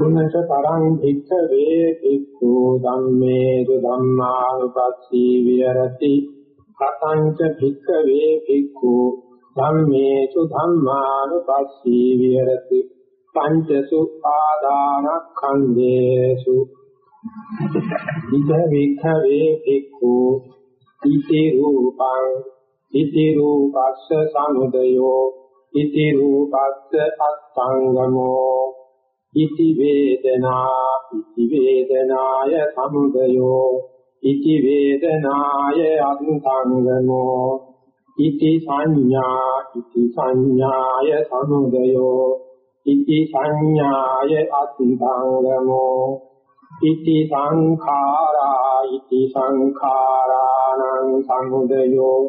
පුනච තරං භික්ඛවේ භික්ඛු ධම්මේසු ධම්මානුපස්සී විහෙරති. කතංච භික්ඛවේ භික්ඛු ධම්මේසු ධම්මානුපස්සී විහෙරති. පංචසු ආදානක්ඛන්දේසු. ඉද වික්ඛවේ භික්ඛු ඉති රූපං ඉති රූපස්ස සමුදයෝ ඉති රූපස්ස අත්ංගමෝ ඉති වේදනා ඉති වේදනාය සමුදයෝ ඉති වේදනාය අනුසංගමෝ ඉති සංඥා ඉති සංඥාය සමුදයෝ ඉති සංඥාය අතිභංගමෝ ඉති සංඛාරා ඉති සංඛාරාණං සමුදයෝ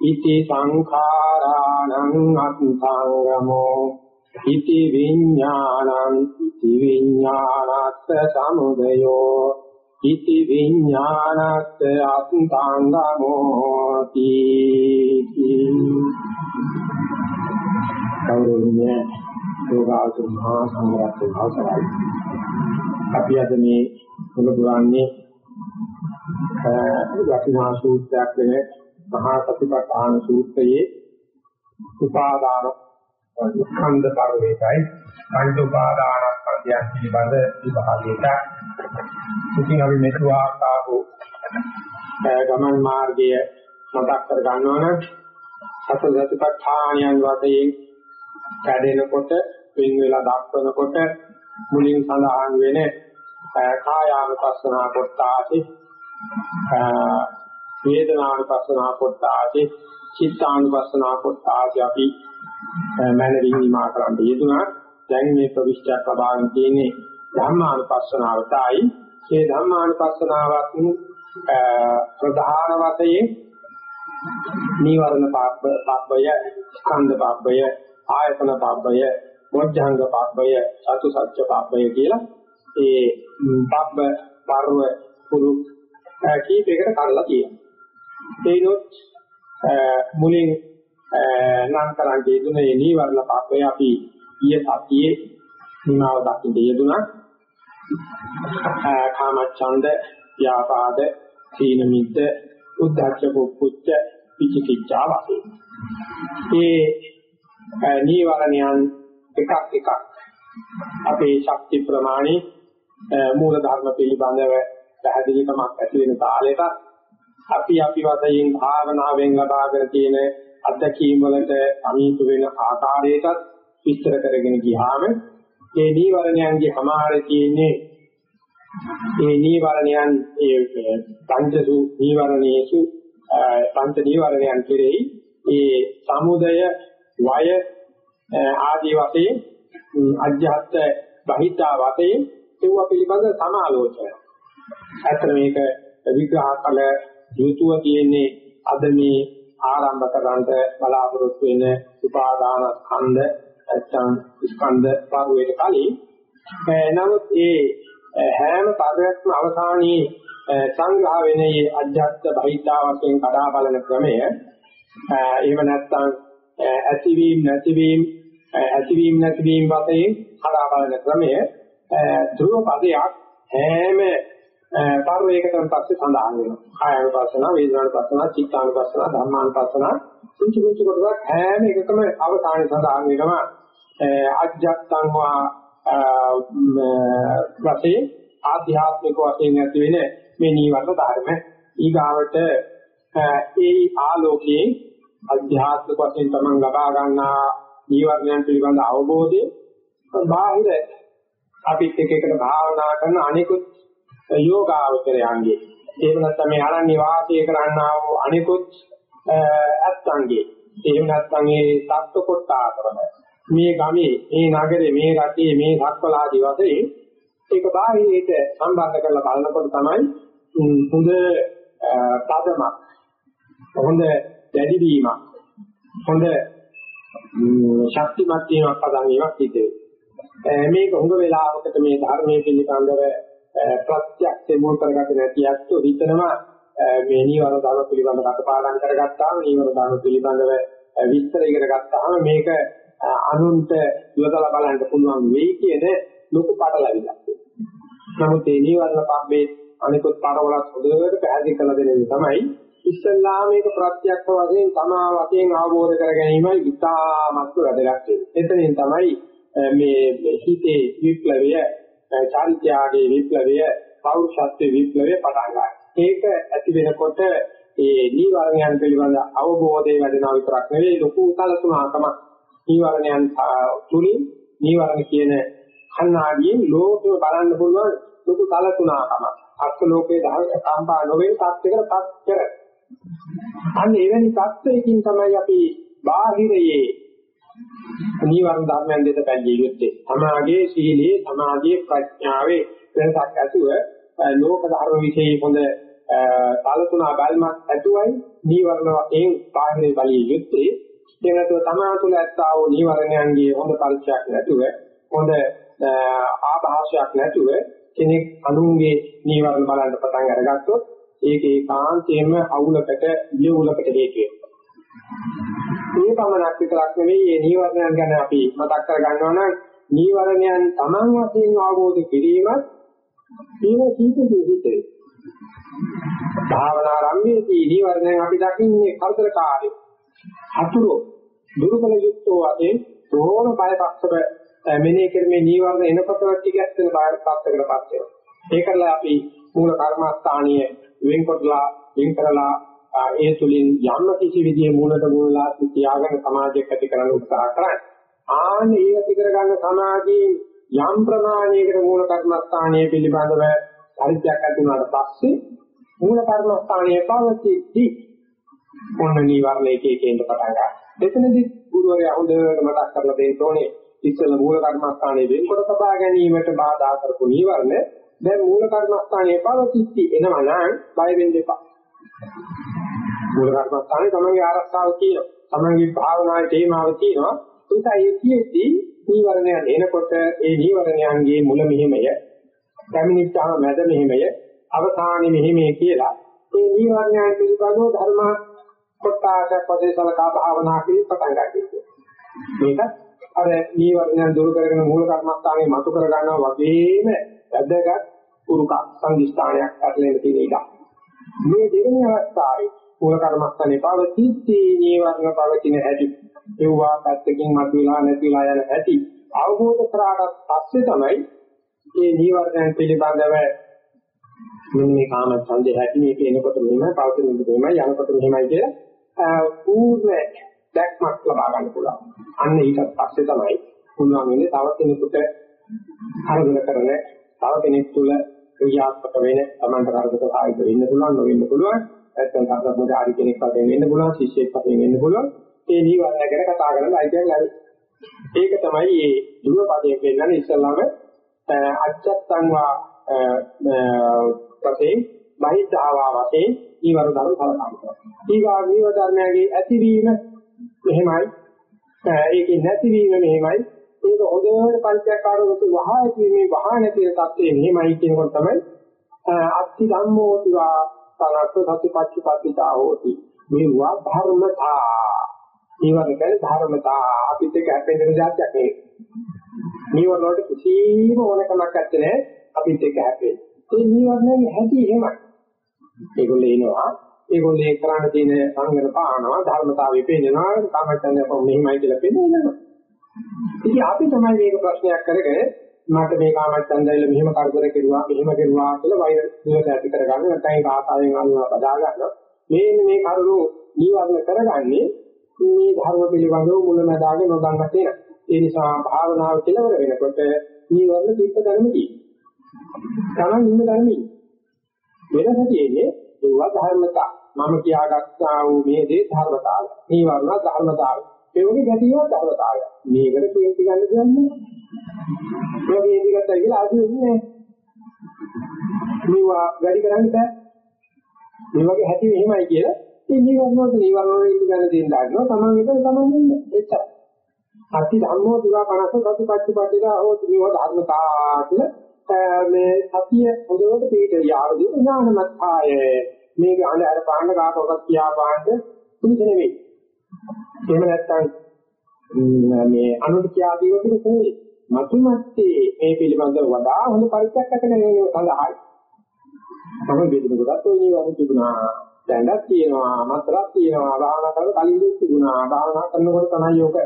ඉති සංඛාරාණං අතිභංගමෝ ඉති විඥානං ඉති විඥානස්ස සමුදයෝ ඉති විඥානස්ස අත්ංගමෝති කවුරුන්නේ යෝගාසු මහා සංඝරත්න අවසරයි අපි අද මේ මුල පුරන්නේ වටිනා සූත්‍රයක් වෙන මහා සතිපට්ඨාන සූත්‍රයේ උපාදාන ස්කන්ධ පරිවේකයි පංච උපාදානස්කන්ධයන් පිළිබඳ විභාගයට ඉතින් අපි මෙතුආ ආපු ගමන් මාර්ගය මතක් කර ගන්නවා නම් සතර සතිපට්ඨානයන් වශයෙන් කැඩෙනකොට වෙන වෙලා දක්වනකොට මුලින් සඳහන් වෙන කායානුපස්සනා කොටාසි වේදනානුපස්සනා කොටාසි චිත්තානුපස්සනා කොටාසි අපි මනරින් නිමා කරන්න යෙදුනා දැන් මේ ප්‍රවිෂ්ඨයක් ලබාගෙන තියෙන්නේ ධම්මානුපස්සනාවටයි මේ ධම්මානුපස්සනාවත් ප්‍රධාන වශයෙන් නීවරණ පාපය ස්කන්ධ පාපය ආයතන පාපය මොද්ධංග පාපය සතු සත්‍ය පාපය කියලා ඒ පබ්බ පර්ව පුරු කීපයකට කඩලා තියෙනවා. ඒනොත් මුලින් නම් කරන් යෙදුනේ නීවරණ පාපය අපි ඊය සතියේ නිමාව දකින්න යෙදුනා කාමච්ඡන්ද ව්‍යාපාද සීන මිද්ද උද්ධච්ච කුච්ච පිචිකිච්ඡා වශයෙන්. ඒ නීවරණයන් එකක් එකක් අපේ ශක්ති ප්‍රමාණි මූල ධර්ම පිළිබඳව පැහැදිලිකමක් ඇති වෙන තාලෙට අපි අපි වශයෙන් භාවනාවෙන් ලබාගෙන තියෙන අත්දැකීම් වලට සමීප වෙන ආකාරයටත් විස්තර කරගෙන ගියාම මේ නීවරණයන්ගේ සමාහාරය තියෙන්නේ මේ නීවරණයන් ඒ පංචසු නීවරණේසු පංච නීවරණයන් කෙරෙහි ඒ සමුදය වය ආදී වශයෙන් අධ්‍යාත්ත බහිද්ධා වශයෙන් ඒවා පිළිබඳ සමාලෝචනය. අතන මේක විග්‍රහ කළ යුතුව තියෙන්නේ අද මේ ආරම්භ කරන්ට බලාපොරොත්තු වෙන උපාදාන ස්කන්ධ නැත්නම් ස්කන්ධ පරිවේද කලින් නමුත් ඒ හැම පදයක්ම අවසානයේ සංග්‍රහ වෙන මේ අධ්‍යාත්ම බහිද්ධා වශයෙන් කඩා බලන ක්‍රමය එහෙම නැත්නම් ඇතිවීම නැතිවීම ඇතිවීම නැතිවීම වශයෙන් කඩා බලන ක්‍රමය ධ්‍රුව පදයක් හැම පරිවේකටම පස්සේ සඳහන් වෙනවා. කායानुපස්සන, වේදනානුපස්සන, චිත්තානුපස්සන, ධම්මානුපස්සන කුංචු කුංචු කොටස් හැම එකකම අවසානයේ සඳහන් වෙනවා අජ්ජත්තං වා වශයෙන් ආධ්‍යාත්මික වශයෙන් ඇති වෙන මේ නීවරණ ධර්ම ඊගාවට ඒ ආලෝකයේ අධ්‍යාත්මික වශයෙන් තමන් ලබා ගන්නා නීවරණයන් පිළිබඳ අවබෝධය බාහිර අපිත් එක එකට භාවනා කරන අනිකුත් යෝගාවචරයන්ගේ. එහෙම නැත්නම් මේ අරණ්‍ය වාසය කරන්නා වූ අනිකුත් අත්ංගේ එහෙම නැත්නම් මේ සත්ව කොටාතරම මේ ගමේ මේ නගරේ මේ රටේ මේ සක්වලාදී වශයෙන් ඒක බාහිරයට සම්බන්ධ කරලා බලනකොට තමයි හොඳ තදමක් හොඳ දැඩි වීමක් හොඳ ශක්තිමත් වීමක් පදන් වීමක් සිද්ධ මේක හොඟ වෙලාවකට මේ ධර්මයේ පිළිබඳව ප්‍රත්‍යක්ෂ මුල් කරගත්තේ නැති අත්ෝ හිතනවා මේ නීවර ධර්ම පිළිබඳව කටපාඩම් කරගත්තාම නීවර ධර්ම පිළිබඳව විස්තර ඉගෙන ගත්තාම මේක අනුන්ට යොදලා බලන්න පුළුවන් වෙයි කියන ලොකු පටලැවිල්ලක්. නමුත් මේ නීවරණ පබ්බේ අනිකුත් පාඩවලත් හොඳට පැහැදිලි කරලා දෙන්නේ තමයි ඉස්සල්ලා මේක ප්‍රත්‍යක්ෂ වශයෙන් තමා වශයෙන් අවබෝධ කර ගැනීමයි ඉතාමත් වැදගත් එතනින් තමයි මේ හිතේ විප්ලවය, චාරිත්‍යාගයේ විප්ලවය, පෞරුෂත්වයේ විප්ලවය පටන් ගන්නවා. ඒක ඇති වෙනකොට ඒ නීවරණයන් පිළිබඳ අවබෝධය වැඩෙනවා විතරක් නෙවෙයි ලොකු උතලතුණකම නීවරණයන් තුලින් නීවරණ කියන කණ්ණාඩියෙන් ලෝකෙ බලන්න පුළුවන් ලොකු කලතුණකම අර්ථ ලෝකේ දහය කම්පා නොවේ තාක්ෂයකට පත් කර. අන්න එවැනි තත්ත්වයකින් තමයි අපි බාහිරයේ නීවරණ ධර්මයන් දෙත බැඳිය යුත්තේ. සමාගයේ සීලයේ සමාධියේ ප්‍රඥාවේ වෙනසක් ඇතුව ලෝක ධර්ම විශේෂ හොඳ කාලතුනා බැල්මක් ඇතුවයි නීවරණ වශයෙන් බාහිරේ බලිය යුත්තේ. එනතුව තමා තුළ ඇත්තා වූ නීවරණයන්ගේ හොඳ පරිචයක් නැතුව හොඳ ආభాෂයක් නැතුව කෙනෙක් අනුන්ගේ නීවරණ බලන්න පටන් අරගත්තොත් ඒක ඒකාන්තයෙන්ම අවුලකට වියුලකට හේතු වෙනවා. මේ පමණක් විතරක් නෙවෙයි මේ නීවරණයන් ගැන අපි මතක් කර ගන්නවා නම් නීවරණයන් Taman වශයෙන් අවබෝධ කිරීමත් මේව සීතේ හිතේ. භාවනා රම්මේදී නීවරණයන් අපි දකින්නේ කරදරකාරී. අතුරු දුරුකල යුක්තෝ වශයෙන් ඕන බයපක්ෂව මෙනෙහි කරන්නේ නීවරණ එනකොට ටිකක් වෙන බාහිර පස්සකට පත් වෙනවා. ඒකලා අපි මූල කර්මස්ථානීය වෙන්කොටලා වෙන් කරලා ඒ තුලින් යම් කිසි විදිහේ මූලට මූලලා තියාගෙන සමාජයක් ඇති කරන්න උත්සාහ කරන්නේ. ආන්න ඒ ඇති කරගන්න සමාජයේ යම් ප්‍රමාණයකට මූල කර්මස්ථානීය පිළිබඳව පරිත්‍යාග ඇති වුණාට පස්සේ මූල කර්මස්ථානීය පවතිති මොන නිවර්ණ එක එක එන්න පටන් ගන්නවා. එතනදී ගුරුවරයා හොඳට මතක් කරලා දෙන්න ඕනේ ඉස්සෙල්ල මූල කර්මස්ථානයේ වෙන්කොට සබා ගැනීමට බාධා කරපු නිවර්ණ දැන් මූල කර්මස්ථානයේ පවතිති එනවා නම් බය වෙන්න එපා. මූල කර්මස්ථානේ තමන්ගේ ආරක්ෂාව තියෙනවා. තමන්ගේ භාවනාවේ තේමාව තියෙනවා. ඒක ඒකෙදී නීවරණයන් එනකොට ඒ නීවරණයන්ගේ මුල මෙහිමය, පැමිණිච්චාම මැද මෙහිමය, අවසානයේ මෙහිමය කියලා ඒ නීවරණයන් පිළිබඳව ධර්ම කොටාසක් වශයෙන් සලකා භාවනා කිරීම පටන් ගන්නවා. මේකත් අර නීවරණයන් දුරු කරගෙන මූල කර්මස්ථානේ මතු කර ගන්නවා වගේම වැදගත් උරුක සංදිස්ථානයක් ඇතුළේ තියෙන ඉඩ. මේ දෙවෙනි අවස්ථාවේ මූල කර්මස්ථානේ පවතිති නීවරණ පවතින හැටි. ඒවා පැත්තකින් මතුවලා නැතිලා යන හැටි. අවබෝධ කරාට පස්සේ තමයි මේ නීවරණයන් පිළිබඳව මෙන්න මේ කාම ඡන්දේ හැටි මේක එනකොට මෙහෙමයි පවතින මෙහෙමයි යනකොට මෙහෙමයි කියලා පූර්ව දැක්මක් ලබා ගන්න පුළුවන්. අන්න ඊට පස්සේ තමයි පුළුවන් වෙන්නේ තව කෙනෙකුට හරදල කරන තව කෙනෙක් තුළ ක්‍රියාත්මක වෙන තමන්ට කරදක සාහිත්‍ය වෙන්න පුළුවන් නොවෙන්න පුළුවන් නැත්නම් තාක්ෂණික කෙනෙක් වශයෙන් වෙන්න පුළුවන් ශිෂ්‍යෙක් වශයෙන් වෙන්න පුළුවන්. ඒ නිවර්ණ ගැන කතා කරලා අයිතියෙන් හරි ඒක තමයි මේ දුර පදයේ පෙන්නන්නේ ඉස්සල්ලාම අච්චත්තං වා වශයෙන් බහිද්ධාවා වශයෙන් ඊවර ධර්ම සලකනවා ඊගා නීව ධර්මයේ ඇතිවීම මෙහෙමයි. ඒකේ නැතිවීම මෙහෙමයි. ඒක හොඳට පරිත්‍යාගකාරවතු වහා ඇතිවීමේ වහා නැති තත්ත්වයේ මෙහෙමයි කියනකොට තමයි අත්ති ධම්මෝ දිවා සනස්ස සතිපච්චපතිතා හෝති. මේවා ධර්මතා. ඊවර කියන්නේ ධර්මතා. අපිට ඒක හැපෙන જાතියක් නෙවෙයි. නීවරණ වලට කිසිම ඕනකමක් නැත්තේ අපිට ඒක හැපෙන්නේ ඒ නීවරණයේ හැටි එහෙමයි. ඒගොල්ලෝ එනවා. ඒගොල්ලෝ කරන්න තියෙන සංගර පානවා. ධර්මතාවය පේනවා කාමච්ඡන්දය මෙහිමයි කියලා පේනවා ඉතින් අපි තමයි මේක ප්‍රශ්නයක් කරගෙන මට මේ කාමච්ඡන්දයල මෙහෙම කරදර කෙරුවා මෙහෙම කෙරුවා කියලා වෛර දිවට ඇති කරගන්න නැත්නම් ඒක ආසාවෙන් අනුව බදා ගන්නවා. මේ මේ කරුණු නිවර්ණ කරගන්නේ මේ ධර්ම පිළිබඳව මුලමදාග නොදන්න තේන. ඒ නිසා භාවනාව කෙලවර වෙනකොට නිවර්ණ දීප ධර්මදී. තමන් ඉන්න ධර්මී. වෙනස තියෙන්නේ ඒවා ධර්මතා. මම කියාගත්තා වූ මේ දේ ධර්මතාවය නිවර්ණ ධර්මතාවය ඒ වගේ ගැටියක් ධර්මතාවය. මේකට තේරුම් ගන්න කියන්නේ. මේ වේදිකට කියලා ආදී වෙන්නේ මේවා වැඩි කරන්න බෑ. මේ වගේ හැටි මෙහෙමයි කියලා ඉතින් නිවර්ණ වලට නිවර්ණ වල ඉඳ ගන්න දෙන්න ගන්නවා තමන් එක තමන් ඉන්න එච්චර. අති ධම්මෝ දිවා කනස ප්‍රතිපත්ති පටිලා හෝ නිව ධර්මතා කියලා මේ සතිය හොඳට පිළිට යාවදී ඥානමත්තාය මේක අnder අර පාන්න කාටවත් කියා පාන්න පුදුම නෙවෙයි. එහෙම නැත්නම් මේ අනුත් කියා දීම පිළිසෙන්නේ මතුමැත්තේ මේ පිළිබඳව වඩා හොඳ පරිච්ඡේදයක් කරගෙන සඳහායි. තමයි බෙදෙන කොටත් ඔය නිවර්ණ තිබුණා. දැනක් තියෙනවා, මතරක් තියෙනවා, භාවනා කරලා කලින් දෙයක් තිබුණා. භාවනා කරනකොට තමයි යෝග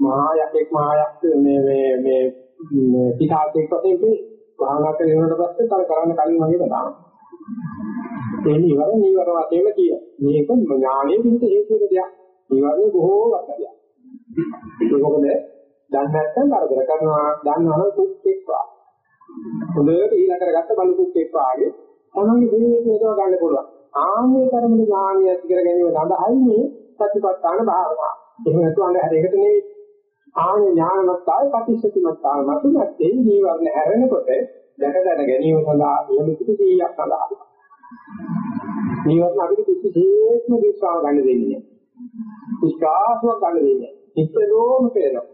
මහායකෙක් මහායක් මේ මේ මේ පිටාටෙක් වශයෙන් මේ භාවනා කරනකොට පස්සේ තර කරන්න කලින් වගේ තමයි. ඒ නිවර නිවර වශයෙන්ම කියන. මේක ඥානයේ පිට හේතුක දෙයක්. නිවරේ බොහෝ වර්ගයක්. ඒක මොකද? දන්නේ නැත්නම් කරදර කරනවා, දන්නවනම් කුක්ෙක් වා. හොඳට ඊළ කරගත්ත බලු කුක්ෙක් වාගේ තමයි ජීවිතේ යොදව ගන්න පුළුවන්. ආන්නේ කර්මද ඥානය ඇති කර ගැනීම සඳහායි මේ සතිපට්ඨාන භාවනාව. එහෙම නැත්නම් අnder හැරෙකට නෙවෙයි. ආන්නේ ඥානමත්තාය ප්‍රතිශතිමත්තාය මතුනත්තේ ජීවර්ණ හැරෙනකොට දැක දැන ගැනීම සඳහා එහෙම කිසි 100ක් සඳහා. නිවර්ණ අපිට කිසිසේත්ම විශ්වාස ගන්න දෙන්නේ නැහැ. විශ්වාසයක් ගන්න දෙන්නේ නැහැ. නිතරම පේනවා.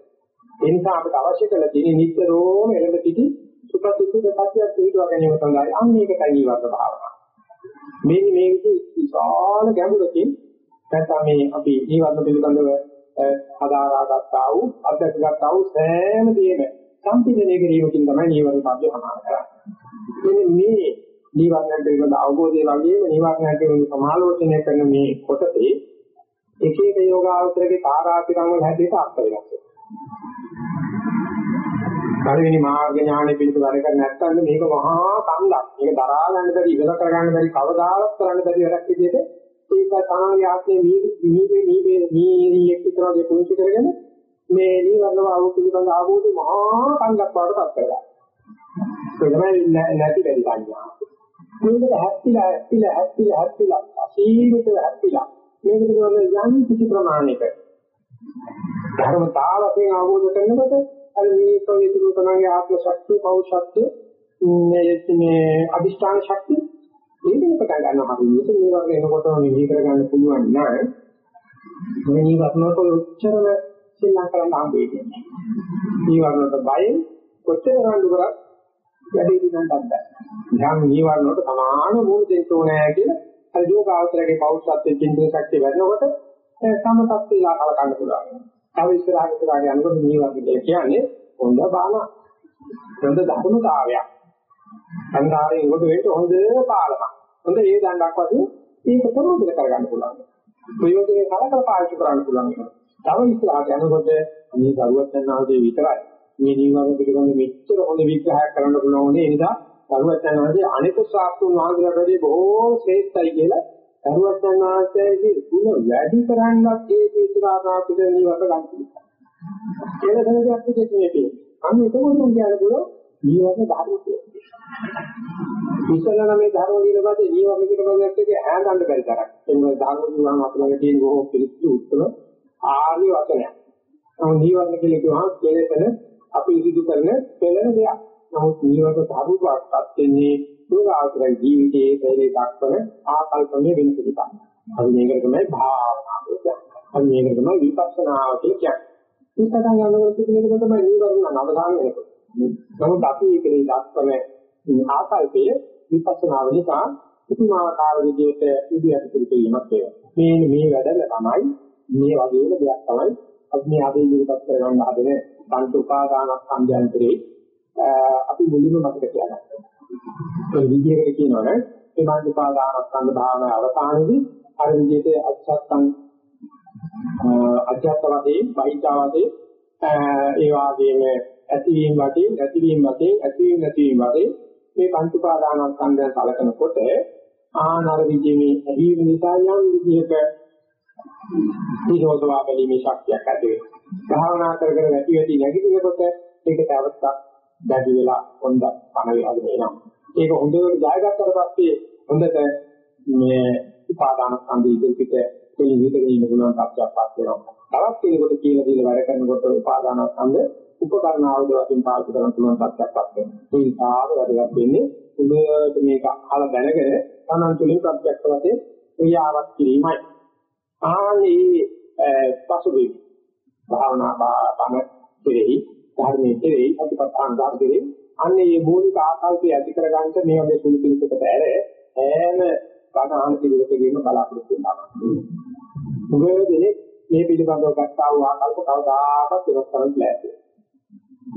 ඒ නිසා අපිට අවශ්‍ය කරලා තියෙන නිතරම එළඹ සිටි සුපතිච්ච සත්‍යයක් පිළිතුර ගැනීම සඳහා අන්න ඒකයි නිවර්ණ භාවනාව. මේ මේ විදිහේ විශාල ගැඹුරකින් නැත්නම් මේ අපි නිවර්ණ පිළිබඳව හදාරාගත්තා වූ අධ්‍යක්ෂගත්තා වූ සෑම දෙයක්ම සම්පින්දනය කිරීමකින් තමයි නිවර්ණ පද්‍ය සමාන කරන්නේ. මේ නිවර්ණයට පිළිබඳ අවබෝධය වගේම නිවර්ණයට පිළිබඳ සමාලෝචනය කරන මේ කොටසේ එක එක යෝගාවචරයේ කාරාතිකම් වල හැටියට අර්ථ වෙනස් වෙනවා. පළවෙනි මාර්ග ඥානෙ පිළිබඳව වැඩ කර නැත්නම් මේක මහා කන්දක්. මේක දරා ගන්න බැරි, ඉවර කර ගන්න බැරි, කවදාවත් කරන්න බැරි වැඩක් විදිහට ඒක තමයි ආත්මේ මේ මේ මේ මේ එක්ක වගේ පුංචි කරගෙන මේ නිවර්ණව ආව පිළිබඳ ආවෝදී මහා කන්දක් වඩට පත් කරගන්නවා. ඒක තමයි නැති බැරි සංඥා. මේකට හැප්පිලා හැප්පිලා හැප්පිලා හැප්පිලා අසීමිත හැප්පිලා මේක පිළිබඳ යම් කිසි ප්‍රමාණයක ධර්මතාවයෙන් අවබෝධ කරනකොට අර මිනිස්සුන්ගේ තිබුණු තමන්ගේ ආත්ම ශක්තිය, පෞෂත්වය, මේ අදිෂ්ඨාන ශක්තිය මේකෙන් පටන් ගන්නවා හරියට මේ වගේ එනකොටම නිවි කරගන්න පුළුවන් නම් මේ නිවර්ණවල උච්චරව සිල්ලා කරන්න හම්බ වෙන්නේ. නිවර්ණවලට බයෙන් කොච්චර රණ්ඩු කරත් වැඩි දිනක් බෑ. යම් නිවර්ණවලට සමාන මූල දෙන්න ඕනේ කියලා අර යෝගාවතරගේ පෞෂත්වයේ චින්තන ශක්තිය වැඩනකොට සමතත්ත්වයට කලකන්න පුළුවන්. තව ඉස්සරහට ඉස්සරහට යනකොට මේ වගේ කියන්නේ හොඳ බාන හොඳ ධර්මතාවයක්. සංඝාරයෙන් කොට වෙන්න හොඳ පාලනක්. හොඳ ඒ දණ්ඩක් වගේ ඒක ප්‍රයෝජන කරගන්න පුළුවන්. ප්‍රයෝජනේ කලකල පාවිච්චි කරන්න පුළුවන්. තව ඉස්සරහට යනකොට මේ දරුවත් යනවාගේ විතරයි. මේ නිවන පිළිබඳ මෙච්චර හොඳ විග්‍රහයක් කරන්න පුළුවන් ඒ නිසා දරුවත් යනවාගේ අනිකුත් ශාස්ත්‍රුන් වහන්සේලාට වැඩි බොහෝ ශ්‍රේෂ්ඨයි කියලා දරුවත් යනවාගේ ගුණ වැඩි කරන්නත් ඒ සීතුරාදා පිට නිවන ගන්න. ඒක සමගියක් පිටේ තියෙන්නේ. අන්න ඒක මොකද කියන්නේ නිවන ධර්ම කියන්නේ. ඉස්සෙල්ලා මේ ධර්ම දිනපතේ නිවන පිටකමක් එක ඈඳන්න බැරි තරක්. ඒ මොකද ධර්ම දිනවම අපලගේ තියෙන බොහෝ පිළිතුරු උත්තර ආර්ය වචනයක්. නමුත් නිවන කියලා කියවහම කෙලෙසන අපි ඉදිරි කරන පෙළෙන දෙයක්. නමුත් නිවන ධර්මපත්පත් වෙන්නේ යෝගාවතර ජීවිතයේ තේරේ දක්වන ආකල්පණය වෙන පිළිපද. අපි මේකට තමයි භාවනාව කියන්නේ. අපි මේකට තමයි විපස්සනාව කියන්නේ. විපස්සනා යනකොට පිළිගන්න තමයි නීවරණ නවදාන වෙනකොට. නමුත් අපි ඒකේ දක්වන ආකල්පය විපස්සනාව නිසා උතුමාකාර විදිහට ඉදිරියට පිළිපීමක් වෙනවා. මේ මේ වැඩල තමයි මේ වගේම දෙයක් තමයි අපි මේ ආදී ඉදිරිපත් කරගන්න හදන පංච උපාදානස්කන්ධයන්තරේ අපි මුලින්ම මතක තියාගන්න. ඒ විදිහකට කියනවනේ මේ මානසිකාදානස්කන්ධ භාවනාව අවසානයේදී අර විදිහට අච්ඡත්තං අධ්‍යාත්ම වශයෙන් බහිද්ධාවදී ඒ වගේම ඇතිවීම වශයෙන් නැතිවීම වශයෙන් ඇතිවීම නැතිවීම වශයෙන් මේ පංච උපාදානස්කන්ධය සලකනකොට ආනර විදිහේ ඇහිීම නිසා යම් විදිහක නිරෝධවා බැලීමේ ශක්තියක් ඇති වෙනවා. භාවනා කරගෙන නැති වෙටි නැගිටිනකොට ඒක තවස්සක් දැඩි වෙලා හොඳ පණ වේගෙන එනවා. ඒක හොඳට ජයගත්තට පස්සේ හොඳට මේ උපාදාන ස්කන්ධය ඉදිරියට දෙලිවිදගෙන ඉන්න පුළුවන් තත්ත්වයක් පත් වෙනවා. තවත් කෙනෙකුට කියලා දීලා වැඩ කරනකොට උපාදාන ස්කන්ධ උපකරණ ආයුධ වශයෙන් පාවිච්චි කරන පුළුවන් තත්ත්වයක්පත් වෙනවා. ඒ නිසා වැදගත් වෙන්නේ උදේට මේක අහලා දැනගෙන තමන් තුළින් ප්‍රත්‍යක්ෂ වශයෙන් ක්‍රියාවක් කිරීමයි. ආන්නේ පසුබිම් භාවනා බාන කෙරෙහි ධර්මයේ කෙරෙහි අතිපත්තාන ධර්මයේ අන්නේ මේ මූලික ආකල්පය ඇති කරගන්න මේ වගේ සුළු පිළිසකට ඇර ඈම ගණහන් පිළිවෙතකින්ම බලාපොරොත්තු වෙනවා. මුගව දෙනේ මේ පිළිබඳව ගත්තා වූ ආකල්ප කවදාකවත් වෙනස් කරන්න බැහැ.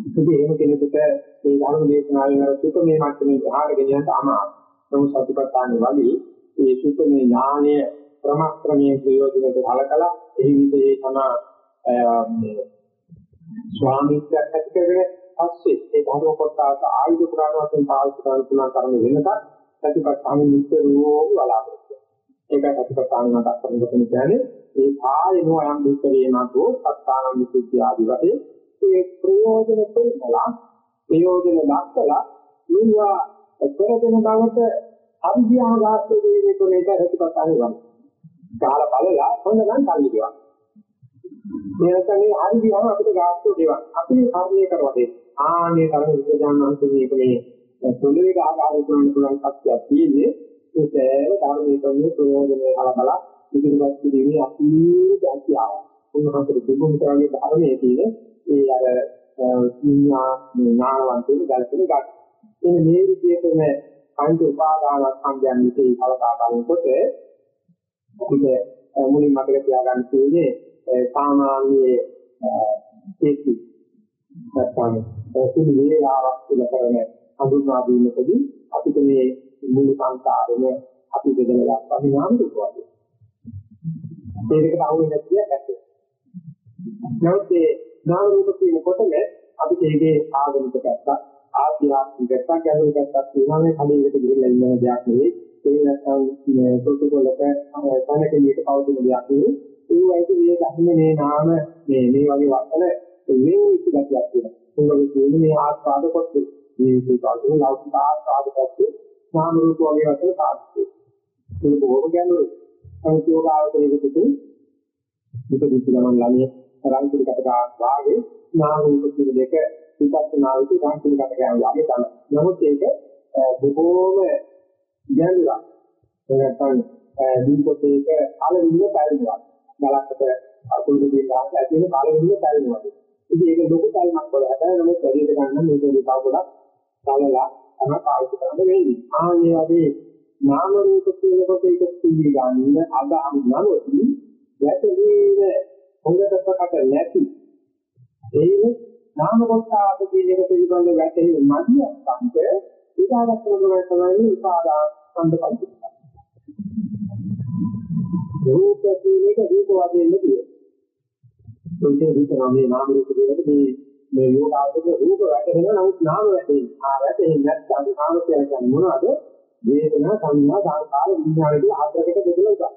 ඉතින් එහෙම කෙනෙකුට මේ ධර්ම දේශනාවෙන් අර සුත මේ මට්ටමේ ගහකට ගෙනියන්න අමාරුයි. නමුත් සතිපට්ඨානෙ වගේ මේ සුත මේ ඥානය ක්‍රමක්‍රමයෙන් ප්‍රයෝජනයට කලකලා එහි විදිහේ තම ස්වාමීත්වයක් ඇති කරගෙන පස්සේ ඒ ධර්ම කොටස ආයුධ පුරාණ වශයෙන් පාවිච්චි කරන තුන කරන වෙනකන් සතිපට්ඨානෙ නිතරම බලාපොරොත්තු ඒකයි සතිපට්ඨාන මතක් කරන කියන්නේ ඒ ආයනෝ යම් දුක්ඛේනකෝ සත්තානම් විසුද්ධිය ආදි වශයෙන් ඒ ප්‍රයෝජන දෙන්නලා ප්‍රයෝජන දක්වලා ඊවා කරගෙන බවට අවිද්‍යාව දාස්සේ දෙන්නේ කොහේද සතිපට්ඨානෙ වගේ. කාල බලලා හොඳ නම් කල්ලිනවා. මේ නැත්නම් හරි ගියාම අපිට ගාස්තු දෙවන්. අපි මේ කර්මයේ කරවා දෙන්න. ආනේ තරම විද්‍යාඥාන්ත මේක මේ සොළුවේ ආකාරය කරන්න පුළුවන් කක්තියක් තියෙන්නේ. ඒ සෑම ධර්මයේ කමේ ප්‍රයෝජනය කලබලා ඉදිරිපත් කිරීමේ අපීර දැකියාව. උන්වහන්සේ දුමුන් කරන්නේ ධර්මයේ තියෙන ඒ අර විඤ්ඤා ඥානවන්තයෙක් ගල්පෙන ගන්න. එන්න මේ විදිහටම පංච උපාදාන සම්යන් විසේ කලකා බලනකොට අපිට මුලින් මතක තියාගන්න තියෙන්නේ සාමාන්‍ය ඒකි නැත්නම් ඔකුළු වේලාවක් තුළ කරන හඳුන්වා දීමකදී අපිට මේ මුළු සංසාරෙම අපි දෙදලා පරිණාම දුකවද. ඒකට අහුවෙන්නේ නැතිව ඇත්තේ. නමුත් ඒ නාම රූප කියනකොටම අපිට ඒකේ ආගමික පැත්තක් ආධ්‍යාත්මික පැත්තක් ගැඹුරු පැත්තක් තියෙනවා මේ කඩේකට ගිහිල්ලා ඉන්න දෙයක් නෙවෙයි ඒ නැත්නම් ප්‍රොටෝකෝලක තනකෙලියට පවතින දෙයක් නෙවෙයි ඒ වගේ මේ ධර්ම මේ නාම මේ මේ වගේ වචන මේ ඉතිගතියක් තියෙනවා ඒගොල්ලෝ කියන්නේ මේ ආස්වාද කොට මේ ඒකාගේ ලෞකික ආස්වාද කොට නාම රූප වගේ වශයෙන් සාධිතයි ඒක බොහොම ගැඹුරුයි සංකෝපාවතේකදී විපදිත ගමන් ළමයේ රාජ්‍යකට ගන්න වාගේ නාම රූප කියන දෙක විපස්සනා විදි රාජ්‍යකට ගන්න වාගේ තමයි. නමුත් ඒක බොහෝම ගැඹුරක්. ඒ නැත්නම් දීපෝතේක අලවින්න බැරිනවා. බලකට අකුරු දෙක ගන්න ඇති වෙන අලවින්න බැරිනවා. ඉතින් ඒක ලොකු කල්මක් වල හැබැයි නමුත් වැඩිට ගන්න මේක දෙකව ගොඩක් බලලා තමයි පාවිච්චි කරන්න වෙන්නේ. ආන්නේ වගේ නාම රූප කියනකොට ඒක පිළි ගන්න අද අනුනොත් වැටලීම හොඳට ප්‍රකට නැති ඒ නාම කොටස කියන එක පිළිබඳ වැටහෙන්නේ මදියක් සංක විදාගත කරනවා තමයි උපාදාන සම්බන්ධයි. රූප කියන එක රූප වශයෙන් නෙවෙයි. ඒකේ විතර මේ නාම රූප දෙකට මේ මේ යෝගාවක රූප වැටෙනවා නමුත් නාම වැටෙන්නේ. ආ වැටෙන්නේ නැත්නම් නාම කියන්නේ මොනවද? වේදනා සංඥා සංකාර විඥාන කියන ආකාරයකට බෙදලා ඉන්නවා.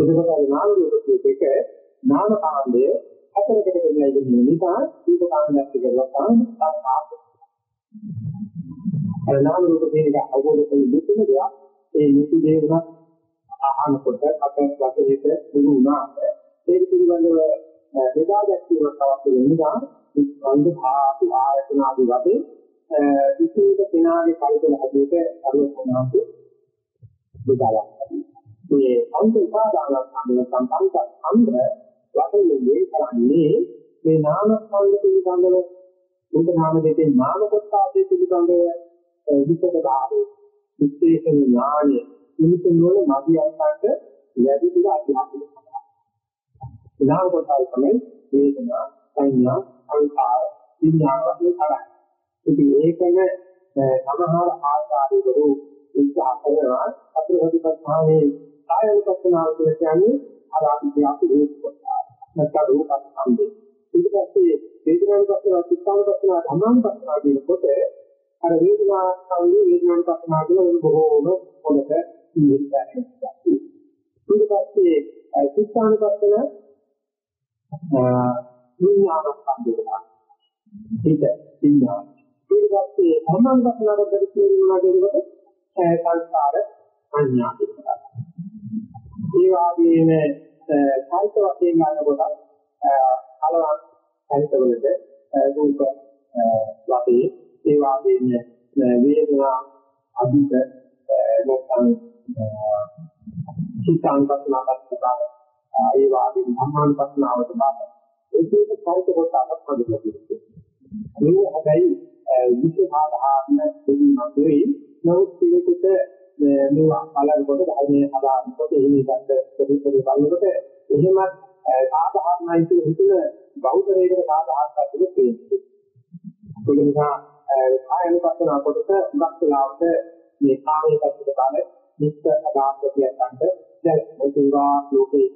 එතකොට නාම රූප දෙක නාම කාණ්ඩය හතරකට බෙදලා ඉන්න නිසා රූප කාණ්ඩයක් කියලා සම්පාත. අර නාම රූප දෙක අවබෝධ කරගන්න දෙන්න දෙයක් ඒ නිසි දේවන අහනකොට අපේ වශයෙන් දුරු වුණාට ඒක පිළිබඳව බෙදා දැක්වීමක් අවශ්‍ය වෙන නිසා ස්කන්ධ භාති ආයතන ආදී වශයෙන් විශේෂ කෙනාගේ කල්පන හැදෙට අරුවනාතු බෙදාලා මේ අන්ත උපාදාන සම්බන්ධ සම්පන්ත අන්ධ වශයෙන් මේ කරන්නේ මේ නාම ස්කන්ධ පිළිබඳව බුද්ධ නාම දෙකේ නාම කොටාසේ පිළිබඳව විචක භාවය විශේෂ ඥානය. මිනිසුන් වල මාධ්‍යයන්ට ලැබි තුල අධ්‍යාත්මික නාම කොටාසේ තමයි වේදනා සංඥා සංකාර විඥාන වශයෙන් කරන්නේ ඉතින් ඒකම සමහර ආකාරයකට උත්සාහ කරනවා අපේ හදිපත්තාවේ කායවිපස්සනාව කියලා කියන්නේ අර අපි අපි රූප කොට. නැත්නම් රූප සම්බන්ධයි. ඊට පස්සේ වේදනානුපස්සනාව, චිත්තානුපස්සනාව, ධම්මානුපස්සනාව කියනකොට අර වේදනා සංවේදී වේදනානුපස්සනාව කියන උන් බොහෝම පොළට ඉන්නේ. ඊට පස්සේ චිත්තානුපස්සනාව විඥානස්කන්ධය. හිත විඥාන. ඊට පස්සේ ධම්මානුපස්සනාවට දෙවියන්ලා කියනකොට සංස්කාර සංඥා කියලා. ඒ වගේම සාහිත්‍ය වශයෙන් ගන්නකොට කලවම් චරිතවලට රූප වශයෙන් ඒ වගේම වේදනා අධික නැත්නම් චිත්තානුපස්සනාවට බාර ඒ වගේම ධම්මානුපස්සනාවට බාර ඒකේ සාහිත්‍ය කොටසක් හදලා තියෙනවා. මේ හැබැයි විශේෂාධාරණ දෙවීමක් නෙවෙයි නමුත් පිළිකුත මේවා බලනකොට ධර්මයේ හදානකොට එහෙමකට ප්‍රතිපද බලනකොට එහෙමත් සාධාරණයි කියලා හිතන බෞද්ධරයකට සාධාරණයක් තියෙන්නේ. ඒක නිසා කායන පස්සන කොටස උගත් වෙලාවට මේ කාමයේ පැත්තට බලන නිත්‍ය අදාපතියක් ගන්නට දැන් මොතුංගා ලෝකේ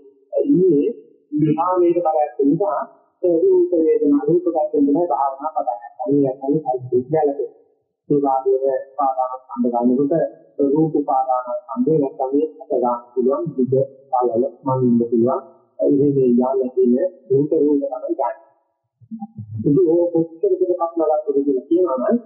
ඉන්නේ විහාමයේ බලයක් නිසා ඒ රූප වේදනා රූප ගැටෙන්න බෑ භාවනා පටන් ගන්නවා. මේ යන්නේ විද්‍යාලයේ ඒ වාගේ පාදාන සම්බ ගන්නකොට රූප පාදාන සම්බේ නැත්නම් මේ අත ගන්න පුළුවන් විද බලල මනින්න පුළුවන්. ඒ මේ යාල තියෙන රූප රූප තමයි ගන්න. ඉතින් ඕක කොච්චර දෙයක් කපලා කියලා කියනවා නම්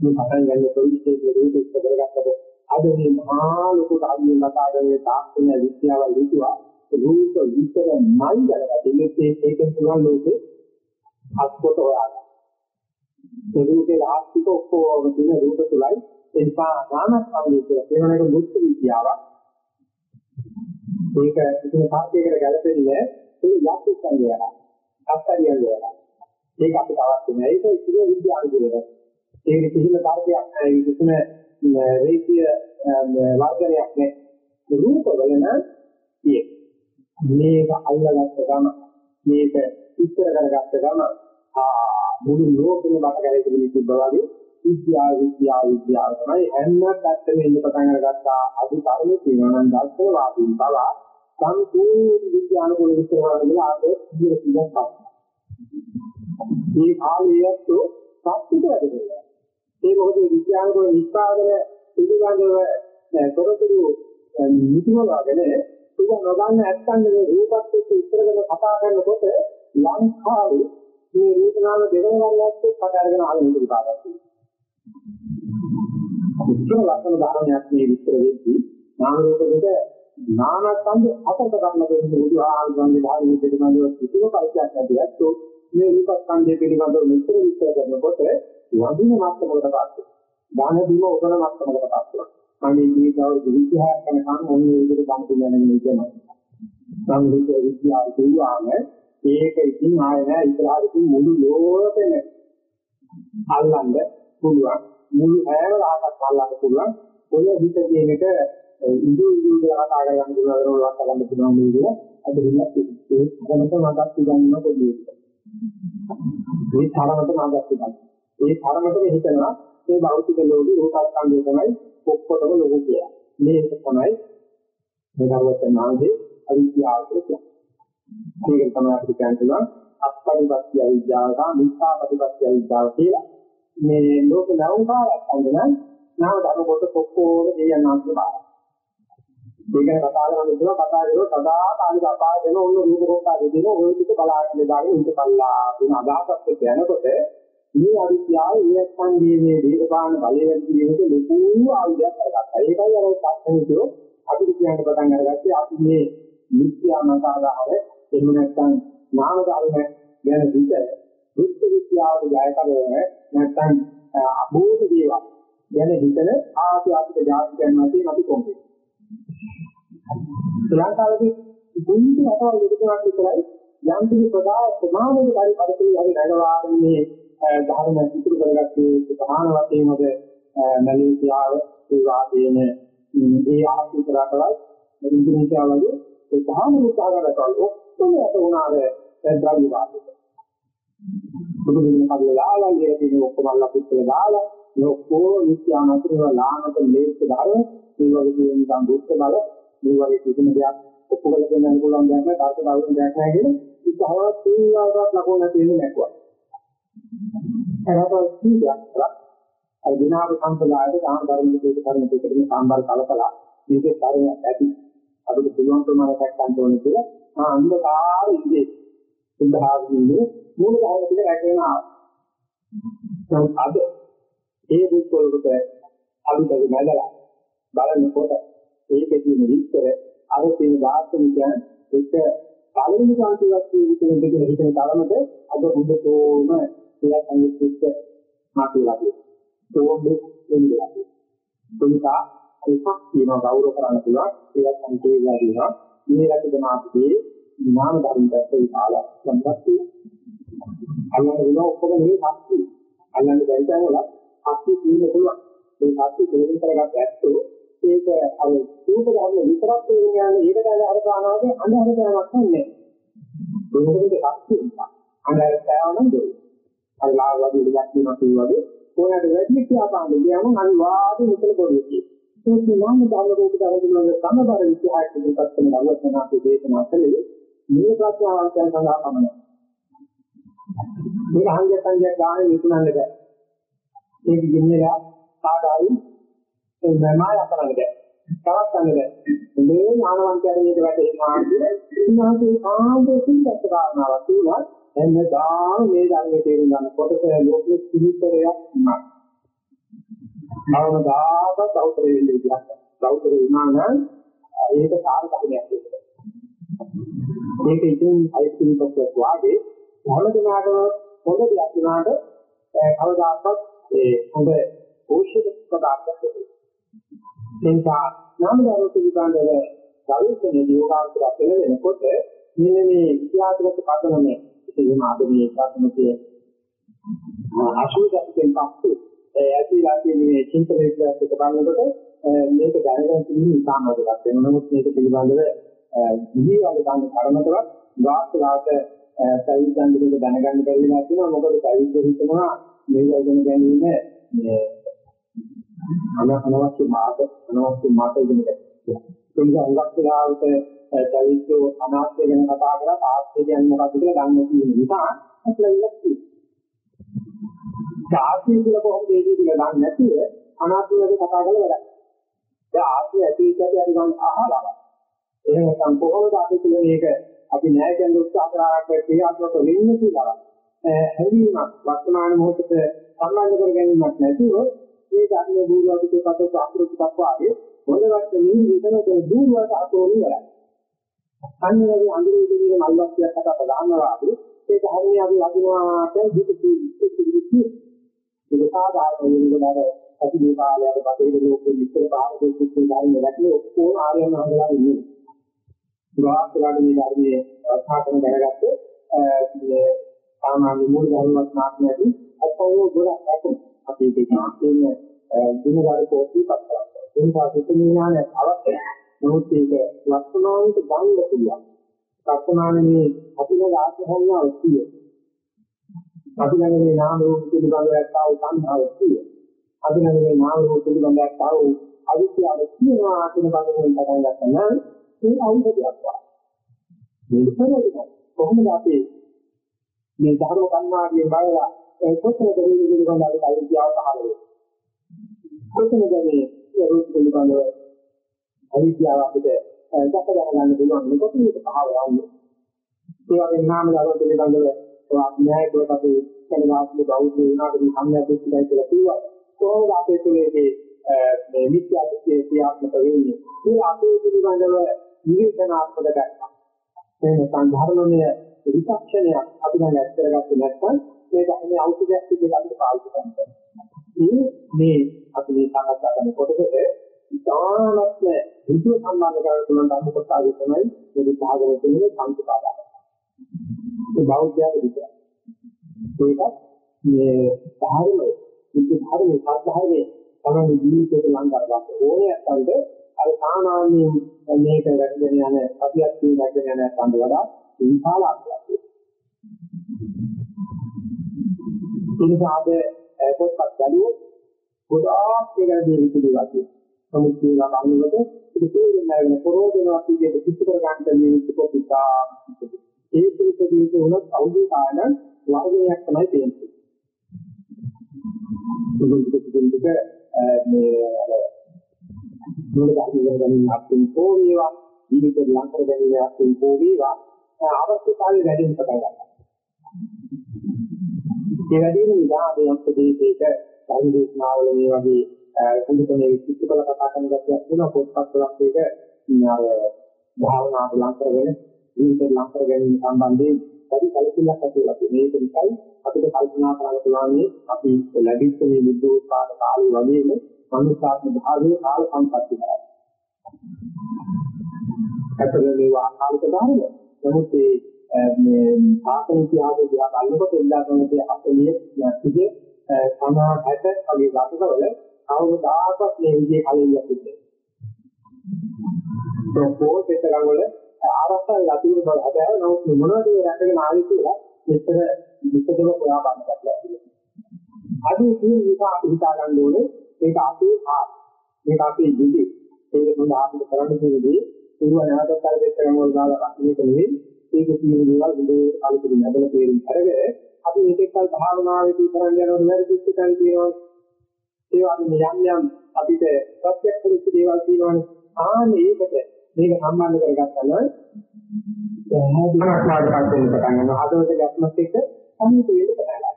මේ පටන් ගන්න ප්‍රවිෂ්ඨයේ රූප ඉස්ස කරගත්තද අද මේ මහා ලොකු ආදිය ලකාගේ තාක්ෂණ විද්‍යාව ලියුවා රූප විතර නයි දැනගත්තේ ඒකෙන් පුළුවන් ලෝකේ අත්කොට හොයාගන්න. ඒ රූපේ ආස්තික ඔක්කොම තියෙන රූප තුලයි ඒ නිසා ඥානස්කන්ධය කියලා කියන එක මුත්‍ති විද්‍යාවක්. මේක ඉතින් සාහිත්‍යයකට ගැලපෙන්නේ ඒ යක්ෂ සංගයන. අත්තරියන් වල. ඒක අපිට අවශ්‍ය නැහැ. ඒක ඉතිරි විද්‍යාව කියලා. ඒක කිසිම කාර්යයක් නැහැ. කිසිම රේඛීය වර්ගනයක් නැහැ. රූප වල නම් තියෙන්නේ මේක අල්ලගත්ත ගම මේක ඉස්සර කරගත්ත ගම ආ මුළු ලෝකෙම බට ගැලෙන්නේ තිබ්බා වගේ විද්‍යාව විද්‍යාව විද්‍යාව තමයි හැම පැත්තෙම ඉන්න පටන් අරගත්තා අදි කර්මේ කියනවා නම් දර්ශන වාදීන් බව සම්පූර්ණ විද්‍යානුකූල විස්තර වල ආදේ ඉදිරි කියක් පස්ස. මේ කාලයේත් සත්‍යිත වැඩේ. ඒ මොකද විද්‍යානුකූල නිස්පාදන පිළිබඳව තොරතුරු නිතිමලාගෙන ඒක නොගන්න නැත්නම් මේ රූපත් එක්ක ඉස්සරගෙන කතා කරනකොට ලංකාවේ මේ රූපනාම දෙකම ගන්නත් කට අරගෙන ආගෙන ඉඳි කාටද උත්තර ලක්ෂණ ධර්මයක් මේ විස්තර වෙද්දී නාම රූප දෙක නානස්කන්ධ අතට ගන්න දෙන්නේ බුදු ආගමගේ ධර්මයේ පිළිබඳව කිසිම පරිච්ඡේදයක් නැතිවත් මේ රූපස්කන්ධය පිළිබඳව මෙච්චර විස්තර කරනකොට වදින මාත්‍රමකට පාස්සේ දාන දීම උපන මාත්‍රමකට පාස්සේ මම ජීවිතාව විද්‍යාව කරනකම් මොන්නේ විදිහට ගන්න පුළුවන් කියනවා. සංගීත විද්‍යාව කියුවාම ඒක ඉතින් ආය නෑ ඉතින් මුළු ලෝකෙම අල්ලන්න පුළුවන්. මුළු හැම රහසක් අල්ලන්න පුළුවන්. ඔය හිත කියන එක ඉඳි ඉඳි කියලා කතා කරගෙන ඉන්නවල ගන්න පුළුවන් මේ විදිහ අද ඉන්නත් ඒ දැනට මතක් ගන්න පොඩි. මේ තරමට මතක් ගන්න. ඒ තරමට හිතනවා මේ භෞතික ලෝකේ රූපස්කන්ධය තමයි ඔක්කොටම ලොකු කියලා. මේක තමයි මෙලවතනාගේ අවිද්‍යාව කියන්නේ. මේක තමයි අපිට කියනවා අත්පරිපත්‍ය අවිද්‍යාව සහ මිත්‍යාපරිපත්‍ය අවිද්‍යාව කියලා. මේ ලෝක නවකාරයක් අඳුනන නාම ධර්ම කොට ඔක්කොම දෙයයන් අන්තභාගය. මේක කතා කරන්නේ කියලා කතා කරලා සදා කාලික අපාය දෙන ඔන්න රූප කොට දෙන ඔය ටික බලාගෙන ඉඳාගෙන ඉඳ කල්ලා වෙන අදහසක් යනකොට මේ අවිද්‍යාව ඒ සංජීවයේ දීපපාන බලය වැඩි වීමට ලොකු ආයුධයක් කරගත්තා. ඒකයි අර සත්‍යනිකෝ අපිට කියන්න පටන් අරගත්තේ අපි මේ මිත්‍යා මතාදාහර එහෙම නැත්නම් නාම ධර්ම ගැන විච දුක්ඛ විද්‍යාව ජය කරගෙන නැත්නම් අභූත දේවල් ගැන හිතන ආපි අපිට ජාති කරනවා කියන අපි කොම්බේ. ශ්‍රී බුද්ධ අතවල දෙකක් විතරයි යම් කිසි ප්‍රදාය ප්‍රමාණයක පරිපරිතී හරි නඩවාන්නේ ධර්ම ඉතුරු කරගත්තේ ප්‍රධාන වශයෙන්ම මැලේසියාව ඒ වාදයේම ඒ ආර්ථික කරකවල් ඉන්දුනීසියා වගේ ඒ ධර්ම උත්සාහකරකවල් ඔක්කොම යට උනාද ද්‍රව්‍ය වාදය. බුදු දින කඩලා ඉගෙන තියෙන ඔක්කොම අල්ලා පිටේ දාලා ලොකෝ විද්‍යානතර ලානක ලේඛ ධර්ම මේ වගේ තියෙන නිකන් දුක්ඛ බල මේ වගේ කිසිම දෙයක් ඔප්පු කරලා දෙන්න පුළුවන් දෙයක් නෑ. තාක්ෂ බලින් දෙයක් නෑ කියන ඉතහවත් තීව්‍රතාවක් ලකුණු තියෙන්නේ නැකුවා. එරට කීයක් කරා. අර විනාඩ සම්පදායට සාම ධර්ම දෙක කරන දෙකකින් සාම්බාර කලකලා මේකේ කාර්යයක් ඇති. අපිට පුළුවන් ප්‍රමාණයක් ගන්න ඕනේ කියලා ආ අන්ධකාර ඉන්නේ. සුද්ධාගින්නේ මූල ධර්ම ටික රැකගෙන ආවා. අද ඒ දුක්වලට අලුතෙන් නැදලා බලනකොට ඒකේ තියෙන විස්තර අර තියෙන දාර්ශනිකයන් එක පළවෙනි සංකේතයක් කියන දෙක හිතේ තරමට අද බුද්ධතෝම කියලා සංකේතික මාතෘකාවක්. තෝම්බේ වෙනවා. තුන්කා එකක් කියනවා ගෞරව කරන්න පුළුවන්. ඒවත් සංකේතය දිනවා. මේ රැකගෙන ආපේ නාම ධර්ම දැක්කේ කාලය සම්පත්තිය අල්ලන්න වෙන ඔක්කොම මේ ශක්තිය අල්ලන්න බැරි තැන වල ශක්තිය තියෙන්න පුළුවන්. මේ ශක්තිය තේරුම් කරගත්ත ඇත්තෝ ඒක අර සූප ධර්ම විතරක් තේරුම් ගන්න ඒකට අර ගන්නවා අඳහර ගන්නවක් නෙමෙයි ඒකෙද ශක්තිය අඳහර ගන්නවා නෙමෙයි අර ලාවදී ඉලක්ක වෙනවා වගේ. කොහොමද වැඩි කියාපාන්න කියනවා අනිවාර්යයෙන් මෙතන පොඩි ඒක නාම ධර්ම රූප ධර්ම වල සමබර විචාරයක් ඉදිරිපත් කරන අවස්ථාවේ දේශනා කළේ මේ ප්‍රශ්නාවන්තයන් සඳහා පමණයි. මේක හංගය සංජය ගානේ විකුණන්න බෑ. ඒක ගෙන්නලා සාදායි මමයි අපරන්න බෑ. තවත් ගන්න බෑ. මේ ඥානවන්තයන් මේක වැටෙනවා කියන්නේ ඉන්නාගේ ආන්දෝ සිල්පත් කාරණාවක් තියෙනවා. එන්නදා මේ ධර්මයේ තේරුම් ගන්න කොටස ලෝකෙ සිහිතරයක් නෑ. කවමදාක සෞත්‍රය වෙන්නේ විදිහක්. සෞත්‍රය වුණා නම් ඒක සාර්ථකයක් වෙනවා. මේක ඉතින් අයිතින් පොත්යක් වාගේ මොන දිනාට හොඳ දෙයක් දිනාට කවදාකවත් ඒ හොඳ පෝෂක පදාර්ථයක් වෙන්නේ. එනිසා නාම ධර්ම පිළිබඳව ගෞරවයෙන් යෝගාන්තර පෙළවෙනකොට මෙන්න මේ ඉතිහාසගත පදනමේ ඉතින් ආදමී ප්‍රාථමිකයේ අසුරයෙන් පස්සේ ඇතිලා තියෙන මේ චින්තන විද්‍යාවත් එක බලනකොට මේක දැනගන්න තියෙන ඉතාමත් වැදගත් වෙනවා. නමුත් මේක පිළිබඳව ජීවිතය ගන්න කර්මතවත් වාස්තුලාට සවිද්දන් දෙක දැනගන්න බැරි වෙනවා කියනවා. මොකද සවිද්ද හිතනවා මේක ඉගෙන ගැනීම මේ අනවශ්‍ය මාත අනවශ්‍ය මාත ඉගෙන ගන්න. ඒක හුඟක් වෙලාවට සවිද්දෝ අනාත්මය ගැන කතා කරලා ආත්මය කියන්නේ මොකක්ද කියලා ගන්න තියෙන නිසා අපිට ඉලක්කයි. ආත්මය කියලා කොහොමද ඒක කියලා දන්නේ නැතිව අනාත්මය ගැන කතා කරලා වැඩක්. දැන් ආත්මය ඇති ඉච්ඡාදී අපි ගන්න අහලා. එහෙම නැත්නම් කොහොමද අපි කියලා මේක අපි න්‍යාය කරන උත්සාහ කරාට ක්‍රියාත්මක වෙන්නේ කියලා. හැදීමක් වර්තමාන මොහොතට සම්බන්ධ කර ගැනීමක් නැතිව මේ ධර්ම දූරවතික පදක අකෘතිකක් වාගේ මොනවත් මේ විතරක දූරවට අතෝරි වෙලා. අන්නේගේ අඳුරේ දිවින මල්වක්තියක් කතා කරනවා වගේ ඒක හරිය අපි අදිනවාට දුක කිවි ඒක සාධාරණ වෙනකොට අපි මේ කාලයට බටහිර ලෝකෙ විතර පාරදෙක කිසිම ධර්ම නැති ඔක්කොම ආර්යයන් හඳලා ඉන්නේ. පුරාපුරාණ මේ ධර්මයේ අර්ථකථන දැනගත්තේ මේ සාමාන්‍ය මූල ධර්මවත් නාමයේදී අත්වෝ ගොඩක් අකුණු අපි කියනවා කියන්නේ දිනවල කෝපී පත්‍රයක්. ඒ නිසා සුතම ඥානය අවශ්‍යයි. නමුත් ඒක ලක්ෂණාන්ත ගන්න පුළුවන්. වර්තමානයේ අපිට ආශ්‍රහණාව තියෙනවා. අපි ළඟ මේ නාම රූප පිළිබඳව ඇත්තව සංහාව තියෙනවා. අපි ළඟ මේ නාම රූප පිළිබඳව ඇත්තව අවිද්‍යාව තියෙනවා කියන බඳුනේ පටන් ගන්නවා නම් ඒ අවුලක් වා. මේ ඉස්සරහට කොහොමද අපි මේ ධර්ම කන්නාගේ බලලා ඒ කොතරද මේ පිළිබඳව අපි අවිද්‍යාව පහළ වෙන්නේ. කොතනද මේ රූප පිළිබඳව අවිද්‍යාව අපිට දැක ගන්න පුළුවන් මොකද මේක පහළ යන්නේ. ඒ වගේ නාම ධර්ම පිළිබඳව න්‍යාය කොට අපි සමාජීය බෞද්ධ වුණාට මේ සම්යද්දිකයි කියලා කිව්වා. කොහොමද අපේ තුලේ මේ මිත්‍යා දෘෂ්ටිය ක්‍රියාත්මක වෙන්නේ? මේ අපේ පිළිබඳව නිවේදනාත්මක දැක්කා. මේ සංධර්මණය විචක්ෂණය අපි දැන් ඇත් කරගත්තේ නැත්නම් මේ ධර්මයේ ඖෂධයක් විදිහට අපිට පාවිච්චි කරන්න. මේ මේ අපි මේ සාකච්ඡා කරන කොටසට ඉතාමත්ම විද්‍ය සම්බන්ධ කරගෙන තුන ධර්ම කොටසයි තමයි මේ භාගවල තියෙන සංකල්පය. ඒ බෞද්ධයාට විතරයි. ඒකත් මේ ධර්මයේ විද්‍ය ධර්මයේ සත්‍යයේ තමයි ජීවිතේට ලං කරගන්න ඕනේ නැත්නම් අර සාමාන්‍ය මේක රැකගෙන යන අපියක් කියන රැකගෙන යන සම්බ වඩා විශාල අර්ථයක්. ඉනිසාද පොත්පත් බැලුවොත් ගොඩාක් ඒකට දෙවි පිළිගatti. නමුත් මේවා කන්නකොට ඉතින් තේරෙන්නේ නැහැ පරෝධනවත් විදිහට කිසි කර ගන්න මේ පොත්පත් ඒ පිළිපදීක උනත් අවුල් කාලන වර්ගයක් තමයි තියෙන්නේ. මේ මූල ධර්ම ඉගෙන ගැනීම අත්දින් පොවේවා ජීවිත ලංකර ගැනීම අත්දින් පොවේවා අවශ්‍යතාවය වැඩි වෙන පටන් ගන්නවා. ඒ වැඩි වෙන නිසා අපි අපදේශයක සංදේශනාවල මේ වගේ කුඩුකමේ කිසිබල කතා කරන ගැටියක් වෙන පොත්පත් වලක් ඒක අර භාවනාවට ලං කරගෙන ජීවිත ලං කර ගැනීම සම්බන්ධයෙන් වැඩි කලකිරීමක් ඇති වෙලා තියෙනවා. ඒක නිසායි අපිට කල්පනා කරන්න පුළුවන් අපි ලැබිච්ච මේ බුද්ධෝත්පාද කාලය වගේම මනුෂ්‍යාත්ම භාවයේ කාල සම්පත්තිය කරා. ඇත්තටම මේ ආකාරික ධර්ම. නමුත් මේ ආසන ඉතිහාසය දිහා බලනකොට එල්ලා ගන්නදී අපේ යක්තිගේ සමාන හැට වගේ ගතකවල කවදාකවත් මේ විදිහේ කලියක් තිබෙන්නේ. ඒ පොතේතරම් වල ආරක්ෂා ලැබුණ බව හැබැයි නමුත් මොනවද රැකගෙන ආවේ කියලා මෙතන විසදව හොයා ගන්න බැහැ. අද මේ නිසා අපි හිතා ගන්න ඕනේ ඒක අපේ ආ මේක අපේ ජීවිතේ ඒක සඳහා අපිට කරන්න තියෙන්නේ ඒව නැවතත් කරපෙත්තම වල දාලා රකින්න නෙවෙයි. ඒක කියන දේවල් විදේ අලුතින් නැදලා තේරුම් අරගෙන අපි මේකෙක් කල් භාවනාවේදී කරන්න යනකොට වැරදිච්ච කල් තියෙනවා. ඒ වගේ යම් යම් අපිට ප්‍රත්‍යක්ෂ වෙච්ච දේවල් තියෙනවානේ. ආන්නේ ඒකට මේක සම්බන්ධ කරගත්තා නම් මොහොතකට වෙන්න පටන් ගන්නවා. හදවත ගැස්මත් එක්ක සම්මුත වෙන්න පටන් ගන්නවා.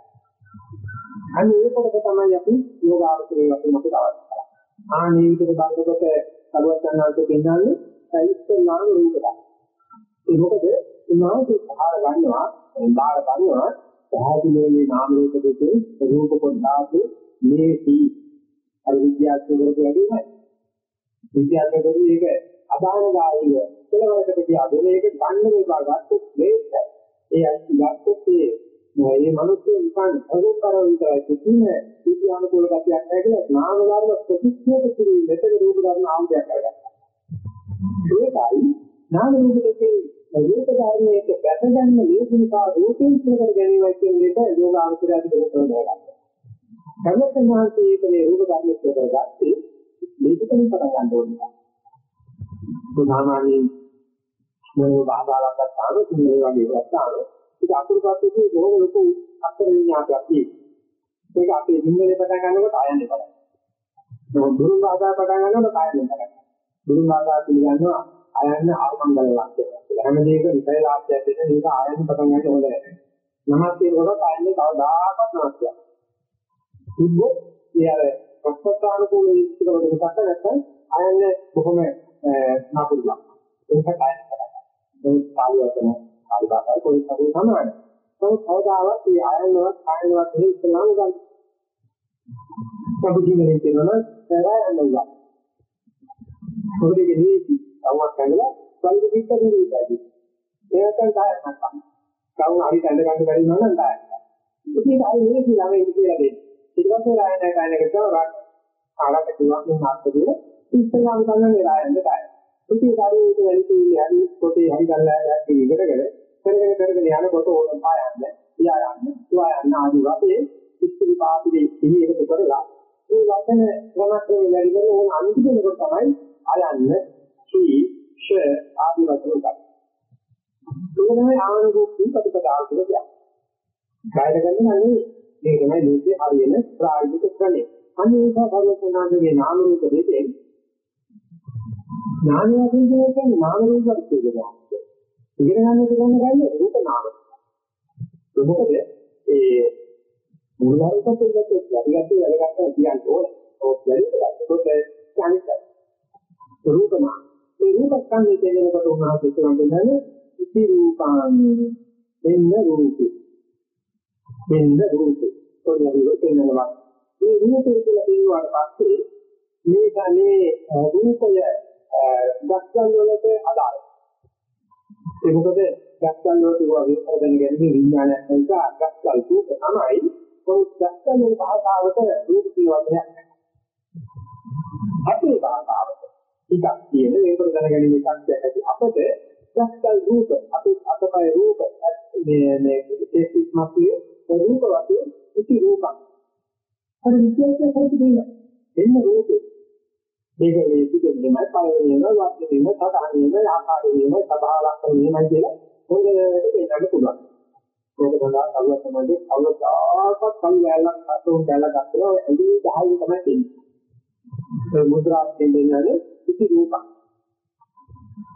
අනේ ඒකට තමයි අපි යෝගාවචරයේ වශයෙන් අපිට අවශ්‍ය කරන්නේ ආන්නේ විදිහට බලනකොට සරුවත් ගන්නාට පෙන්වන්නේ ඉස්සෙල්ලාම රූපයක් ඒ මොකද උනාසේ සහාර ගන්නවා බාර ගන්නවා සාහිතිලේ නාම රූප දෙකේ රූප කොටාසේ මේටි අර විද්‍යාත්මක වැඩිමයි විද්‍යාත්මක මේක අදානගායිව කෙලවරකට කියා දෙන එක ගන්න මේවා ගත්තොත් මේක ඒ අයිති ගත්තොත් ඒ මේ මිනිස්සු නිකන් අරුතරව විතරයි කිසිම විද්‍යානුකූල කතියක් නැහැ කියලා නාම ධර්ම ප්‍රතික්ෂේප කිරීම මෙතන රූප ධර්ම ආම්දයක් කරගත්තා. ඒකයි නාම රූප දෙකේ රූප ධර්මයේ පැටගන්න ලේසිනිකා රූපයෙන් පිළිගන්න ගැනීමයි කියන එක යෝගාවචරයට දෙක කරනවා. කර්මසංහාසයේ රූප ධර්මයේ කරගත්තේ මේකෙන් පටන් ගන්න ඕනේ. සාමාන්‍යයෙන් මොන භාෂාවක් ගත්තාම මේ වගේ ගත්තාම ඒක අකුරු පස්සේ බොහොම ලොකු අක්ෂර විඤ්ඤාණයක් තියෙනවා. ඒක අපේ සිංහලේ පටන් ගන්නකොට ආයන්නේ පටන් ගන්නවා. දුරු භාෂාව පටන් ගන්නකොට ආයන්නේ පටන් ගන්නවා. දුරු භාෂාව පිළිගන්නවා ආයන්න ආමංගල වාක්‍යයක්. හැම දෙයක විෂය වාක්‍යයක් දෙන්න මේක ආයන්න පටන් ගන්න හොඳ නැහැ. නමස් කියනකොට ආයන්නේ කවදාකවත් නමස්යක්. ඉබ්බෝ ඊයර ප්‍රස්තානුකූල ඉස්සරකට දෙකක් නැත්නම් ආයන්නේ බොහොම නාපුල්ලා. ඒක කායන පටන් ගන්නවා. ඒ පාළි වචන ආදි භාෂාව පොඩි සමහර සමානයි. නමුත් කවදාවත් මේ ආයනවත් ආයනවත් දෙක ඉස්සලාම ගන්න. සබුදීනේ කියනවා සරය අන්නලා. පොඩිගේ නීති අවුවක් කරලා වලිග පිටකින් දීපායි. ඒකෙන් කායයක් නැත්නම්. කවුරු හරි කඳ ගන්න බැරි නම් කායයක්. ඉතින් ආයේ මේ කියලා මේ කියලා දෙන්නේ. ඊට පස්සේ ආයනය කායනකට රාග ආගත කිව්වා මේ මාර්ගයේ ඉස්සලාම ගන්න රායන්ද කායය. ඉතින් කාර්යයේ වැඩි කීලි හරි කොටේ හරි ගල්ලා යටි ඉගෙනගෙන කරගෙන කරගෙන යනකොට ඕන පායන්න, තියා යන්න, තුවා යන්න ආදී වශයෙන් ඉස්තිරි පාපිලි ඉහියට කරලා ඒ වචන ක්‍රමයෙන් වැඩි කරගෙන ඕන අන්තිමකොට තමයි ආයන්න, සී, ෂ ආදී වචන ගන්න. ඒකමයි ආනුභූති ප්‍රතිපදාව කියලා කියන්නේ. කායද ගන්න නම් මේ තමයි ලෝකයේ හරියන ප්‍රායෝගික ක්‍රමය. අනේ ඒක භගවතුනාගේ නාම රූප දෙකෙන් ඥානය වශයෙන් නාම රූප කියනවා. ඉගෙන ගන්න දෙන්න ගන්නේ රූප නාම. මොකද ඒ මූලිකව දෙයක් යටිගatti වැඩගත්තා කියන්න ඕනේ. ඔක් වැඩි කරලා රූප නාම. ඒ රූප ස්කන්ධය දෙන්නකොට උනාසේ කියන්නේ ඉති රූපානි දෙන්න රූපේ. දෙන්න රූපේ. ඔය රූපේනවා. මේ රූපේ කියලා කියුවාට පස්සේ මේකනේ රූපය දක්ෂන් වලට අදාළයි. ඒ මොකද දක්ෂන් වලට වගේ හොදන ගැනීම විඥානයක් නිසා දක්ෂල් රූප තමයි කොයි දක්ෂන් වල භාෂාවට රූප කියන වචනයක් නැහැ. අපේ භාෂාවට ටිකක් කියන ඒකට දැනගැනීම ශක්තියක් ඇති අපට දක්ෂල් රූප අපේ අතපය රූප මේ මේ ඒකත් මාපිය රූප වශයෙන් ඉති රූපක්. හරි විද්‍යාවේ හරි දෙයක්. එන්න රූපේ මේක ඒ පිටින්මයි පළවෙනිම වස්තුවේම සතහනේම ආකාරයේම සබහා ලක්ෂණ මෙහෙමයි කියලා හොඳට පෙන්නන්න පුළුවන්. ඒක සඳහා කවුරුත් තමයි කවුරුත් සංගාලක් අතෝන් ගැලක් ගන්නවා එදින 10 තමයි තියෙන්නේ. ඒ මුද්‍රාස්යෙන් දෙන්නේ ඉති රූපක්.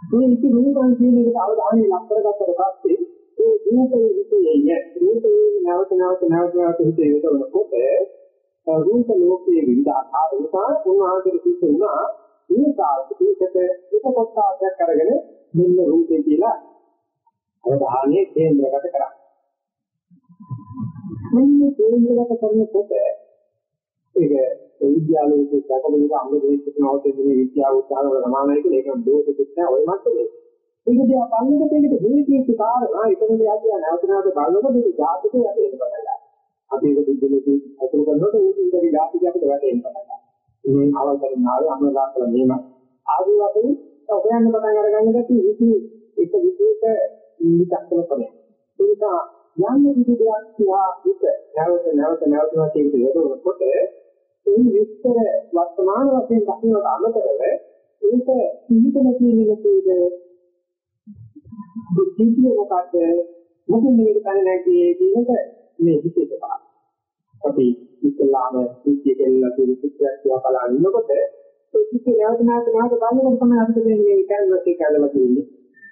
මේ ඉති රූපයන් කියන එකට අවධානය ලක් කරගත්තට පස්සේ ඒ රූපයේ විශේෂය රූපේ නැවත නැවත නැවත නැවත හිතේ යොදවනකොට රූප ලෝකයේ විවිධ ආකාර නිසා උන්වහන්සේට සිද්ධ වුණා මේ සාහිත්‍යයකට එක කොටසක් අරගෙන මෙන්න රූපේ කියලා අවධානයේ කේන්ද්‍රගත කරන්නේ. මෙන්න කේන්ද්‍රගත කරනකොට ඒක විද්‍යාලයේ දැකපු අංග දේශනාවට දෙන විද්‍යාව උත්සාහ වල සමානයි කියලා ඒක දෝෂෙත් නැහැ ඔය මට්ටමේ. ඒක දිහා බලනකොට ඒකට හේතුක කාරණා එකම දෙයක් දිහා නැවත නැවත බලනකොට මේක ජාතික යටේ ඉඳලා. අපි ඒක බුද්ධලේ අතුරු කරනකොට ඒක ඉතින් ජාතික අපිට වැටෙන්න පටන් ගන්නවා. මේ අවසන් ආවේ අනුලා කළ මේම ආදී වශයෙන් හොයන්න පටන් අරගන්න ගැටි ඉති එක විශේෂ නිදක්කල කරනවා. ඒ නිසා යම් කිසි දෙයක් තියා විත නැවත නැවත නැවත නැවත ඒක යොදවනකොට ඒ විස්තර වර්තමාන වශයෙන් දකින්නට අමතරව ඒක පිළිතන කියන එකේද දුක්ඛිතිය මොකද්ද මොකද මේක තන නැති කියන එක මේ හිතේ තමයි අපි ඉස්ලාම දුක්ඛිය කියලා කියන සුත්‍රයක් කියලා බලන ඉන්නකොට ඒ දුක්ඛිය නැවත නැවත නැවත බලනකොට තමයි අපිට මේ කැන්වස් එක ඇඳලා තියෙන්නේ.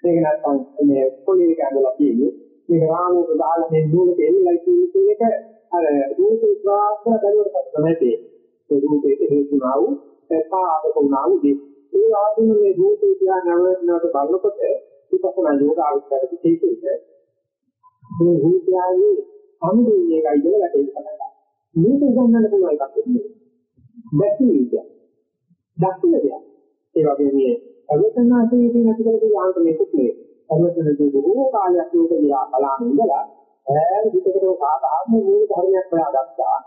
මේක නැත්නම් මේ පොලිය කැඳලා තියෙන්නේ. මේක රාමුවට දාලා මේ නූලට එල්ලලා තියෙන එක අර රූප විශ්වාස බැලුවට තමයි තියෙන්නේ ඒ රූපේට හේතුනා වූ සපාදක වුණා වූ ඒ ආදින මේ රූපේ කියලා නැවත නැවත බලනකොට විපස්සනා යෝග ආවිස්කාර විශේෂයෙන්ද මේ රූපයයි සමුදේ එකයි කියලා වැටෙන්න පටන් ගන්නවා. මේක උගන්වන්න පුළුවන් එකක් නෙමෙයි. දැක්කීද? දැක්කද? ඒ වගේ මේ අවසනාසේ තියෙන අතිකරේ යාන්ත්‍රණයකුත් නෙවෙයි. අවසනදී බොහෝ කාලයක් යෝග දිහා බලන ඉඳලා ඈ විතකේ සාධාරණ මූල ධර්මයක් හොයාගත්තා.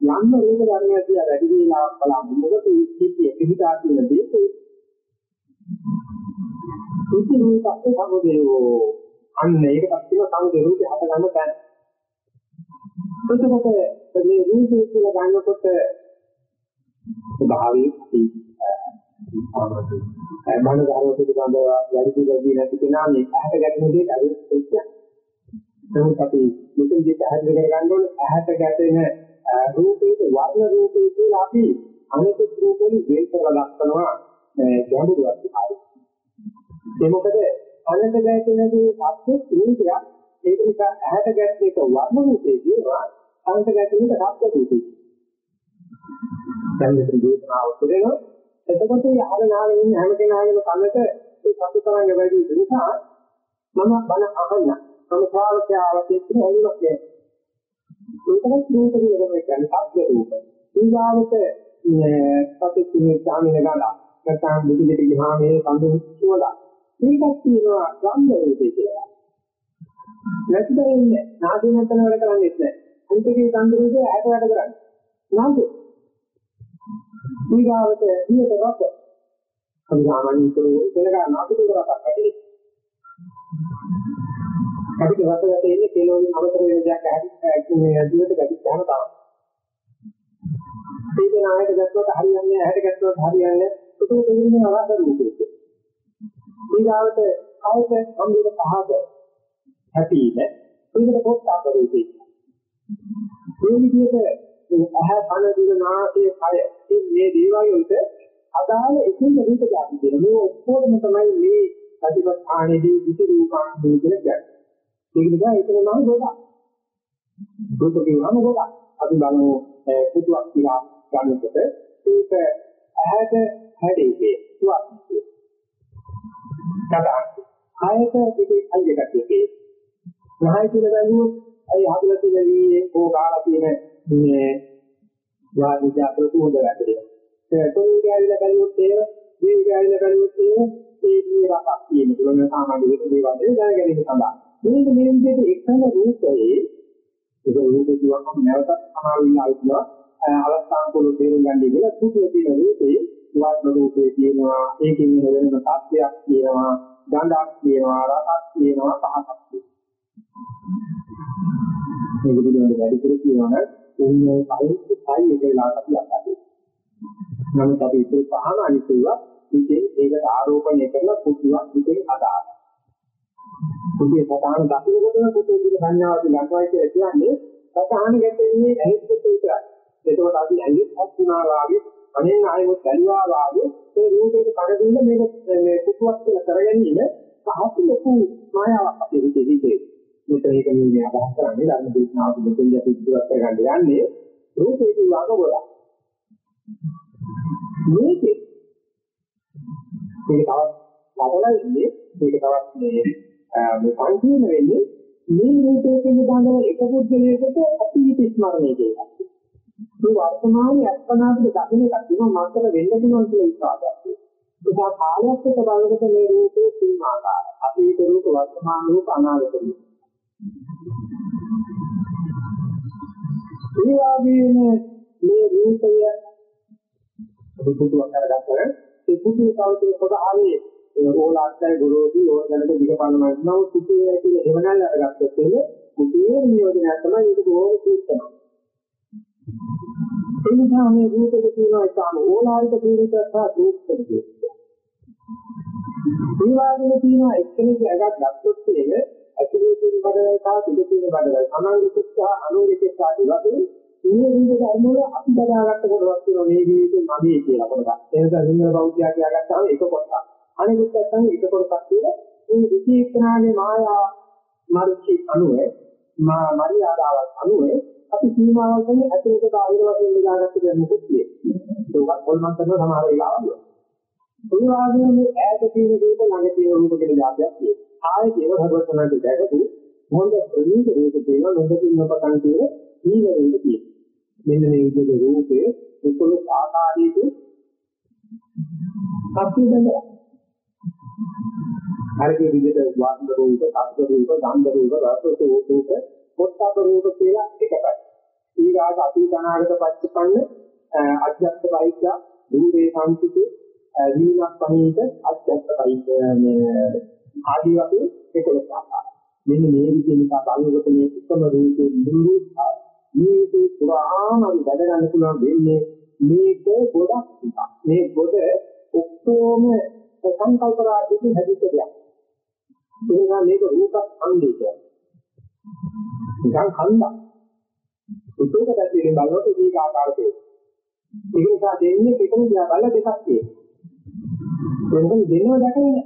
යන්න රූප ධර්මයක් කියලා වැඩි වේලාවක් බලන්න. මොකද මේ සිද්ධිය පිටා කියන දේ ඉති රූපස්ස සමුදයෝ අන්න ඒකටත් කියන සමුදය රූපය හට ගන්න තැන එතකොට මේ රූපය කියලා ගන්නකොට ස්වභාවයෙන් අපි මන ධර්ම පිළිබඳව වැඩි දුරදී නැති කෙනා මේ ඇහැට ගැටෙන දේ අරිත් එක්ක නමුත් අපි මෙතනදී පැහැදිලි කරගන්න ඕනේ. ඇහැට ගැටෙන රූපේ වර්ණ රූපේ කියලා අපි අනිත් රූපෙන් වෙන් කරලා දක්වනවා ගැඹුරුවක් ආයි ඒ මොකද? අනන්ත ගැටෙනදී සත්‍ය රූපයක්. ඒක නිසා ඇහැට ගැටෙන එක වර්ණ රූපේ කියනවා. අනන්ත ගැටෙන එක ශබ්ද රූපේ. දැන් මෙතන දේශනාව කරනවා එතකොට යහරනාගෙන ඉන්න හැම කෙනාගේම කනට ඒ සතු තරංග වැඩි නිසා මම බන අහන්න. මම ශ්‍රාවකයාට කියන හැඟීමක් නෑ. ඒකත් රූප කියන කියන්නේ ශබ්ද රූප. ඊගාවට සතිතුමේ සාමින ගාලා නැත්නම් බුදු දෙවි ගහා මේ සම්දු කියලා මේකක් තියෙනවා ගම්ම රූපේ කියලා. නැති දෙන්නේ නාදී නැතන වැඩ කරන්නේ නැහැ. අන්තිකේ සම්දුරේ ඇට වැඩ කරන්නේ. නාදී. ඊගාවට ඊට රස. අපි සාමාන්‍යයෙන් ඉතල නාදී කරක් ඇති. අපිට රස වැටේ ඉන්නේ තේලෝලින් අවතර වෙන දෙයක් ඇහි මේ දිවට ගැටිච්චාම තමයි. ඒක නායක දැක්වට හරියන්නේ නැහැ, ඇහැට ගැටුවත් හරියන්නේ නැහැ. ඒක දෙන්නේ අවශ්‍ය රූපේ. ඊගාවට කවුද සම්මිත පහක හැපීම ඊකට පොත් අපරේදී මේ විදිහට අහ කන දින නාසය කය මේ දේවල් වලට අදාළ එකම රූප જાති දෙන මේ ඔක්කොම තමයි මේ ප්‍රතිපත්තාණේදී ඉති රූපං දෝදන ගන්න. ඒක නිසා ඒක නම් ගොඩක්. රූප කියනම ගොඩක්. අපි බලමු පුදුක් කියලා ගන්නකොට ඒක ඇහැට හැදෙන්නේ තුවක්. සදාන් ආයත දෙකේ අයියකට එකේ නහය කියලා බැලුවොත් අයි හදලා තියෙන වීයේ කෝ කාලා තියෙන මේ වාදිජා ප්‍රතුහොඳ රැකේ ඒ තොරි ගෑවිලා බැලුවොත් ඒ මේ ගෑවිලා බැලුවොත් ඒ ඒ මේ රසක් තියෙන තුන සාමාන්‍ය විදිහට මේ වගේ දැනගැනීම සඳහා මේක මේ විදිහට එකම රූපයේ ඒක රූපේ කියවම නැවත සමාවිලා ඉන්නවා අවස්ථාන්කුල තේරුම් ගන්න කියලා සුඛය තියෙන රූපේ වර්ණ රූපේ තියෙනවා ඒකෙන් වෙනම තත්ත්වයක් තියෙනවා ගඳක් තියෙනවා රසක් තියෙනවා පහසක් තියෙනවා මේක පිළිබඳව වැඩි කර කියනවා එන්නේ කයි කයි එක වෙලාවට අපි අත්දැකීම. නමුත් අපි ඒක පහම අනිත්‍යව ඉතින් ඒකට ආරෝපණය කරලා පුදුවක් ඉතින් අදාළ පුදුේ සතාන දකින්නකොටම පුදුේ දින සංඥාවක් ලඟවයි කියලා කියන්නේ සතාන ගැටෙන්නේ ඇහිත් විතරයි එතකොට අපි ඇඟිත් හත් වුණා වාගේ අනේ ආයෙත් බැලුවා වාගේ ඒ රූපේට කඩ දෙන්න මේක මේ කුතුවක් කියලා කරගැනීම සහත් ලොකු මායාවක් අපේ හිතේ හිතේ. මෙතන ඒක මේ අදහස් කරන්නේ ධර්ම දේශනාවක දෙකෙන් අපි ඉදිරියට කරගන්න යන්නේ රූපේ කියවක ගොඩක්. මේකේ මේක තවත් ලබලා ඉන්නේ මේක තවත් මේ මේ සංකීර්ණ වෙන්නේ මේ රූපයේ පිළිබඳව එක පුද්ගලයකට අතීත ස්මරණය කියලා. මේ වර්තමානයේ අත්පනාදික දකින්න එකක් තියෙනවා මන්තර වෙන්න පුළුවන් කියලා විශ්වාසයක්. ඒක කාලයක් එක බලනකොට මේ රූපේ සීමාකාර. අතීත රූප වර්තමාන රූප අනාගත රූප. ඒ වගේම මේ රූපය දුදුවක් කරගත්තම ඒ පුදුම කවුරුත් පොදාවේ ඕලාස්සයි ගුරුදී ඕනකට දිගපන්න මනෝ පුදුමයි කියලා එවනල් අරගත්තොත් එන්නේ පුදුමේ නියෝජනය තමයි ඒක බොහොම සූක්ෂමයි. ඒ නිසා මේ රූපෙක තියෙන එකම ඕලාරික තීරයක් සහ සූක්ෂම දෙයක්. ඒ වගේම තියෙන එක්කෙනෙක් ඇගක් ගත්තොත් ඒක ඇතුලේ තියෙන බඩවල සහ පිට තියෙන බඩවල අනාලිකස් සහ අනෝලිකස් ආදී වශයෙන් මේ විදිහට අරමුණ අපි බදාගත්ත කොටස් තියෙනවා මේ ජීවිතේ මගේ කියලා කොටස්. ඒ නිසා සිංහල බෞද්ධයා කියාගත්තාම ඒක කොටස්. අනිත් පැත්තෙන් ඒක කොටස් කියලා මේ විචේතනාගේ මායා මාර්ගී අනුව මා මරියාදාවක් අනුව අපි සීමාවල් වලින් ඇතුළත බාහිර වශයෙන් බෙදාගත්ත දෙයක් මොකද කියන්නේ. ඒකත් පොල්මන් කරන සමහර වෙලාවල්. ඒ වගේම මේ ඈත තියෙන දීප ළඟ තියෙන රූප කියන જાතියක් තියෙනවා. ආයේ දේව භගවතුන්ගේ දැකපු මොඳ ප්‍රණීත රූප තියෙනවා මොඳ කින්න පටන් කියන ඊළ රූප තියෙනවා. මෙන්න මේ විදිහේ රූපේ උපුල ආකාරයේ සත්‍ය බඳලා. හරියට විදිහට වාස්තු රූප, සත්‍ය රූප, ගන්ධ රූප, රස රූප, පොට්ටබ රූප කියලා එකයි. ඊගාට අතීතනාගත පච්චපන්න අධ්‍යාත්ම වෛද්‍ය දුරේ සම්පිතේ දීනක් පණීත අධ්‍යාත්ම වෛද්‍ය මේ ආදී වශයෙන් ඒකලස් ආකාරය. මෙන්න මේ විදිහට බලනකොට මේ උත්තම රූපේ මුළු ජීවිතේ පුරාම වැඩ ගන්න පුළුවන් වෙන්නේ මේක ගොඩක් ටිකක්. මේ ගොඩ ඔක්කොම සංකල්ප රාජ්‍යයෙන් හැදිච්ච දෙයක්. ඒනවා මේක රූප සංගීතය. නිකන් කන්දක්. ඒක දැක්කේ බලනකොට මේක ආකාරයේ. ඒක නිසා දෙන්නේ එකම දිහා බලලා දෙකක් තියෙනවා. වෙනකන් දෙන්නව දැකලා නැහැ.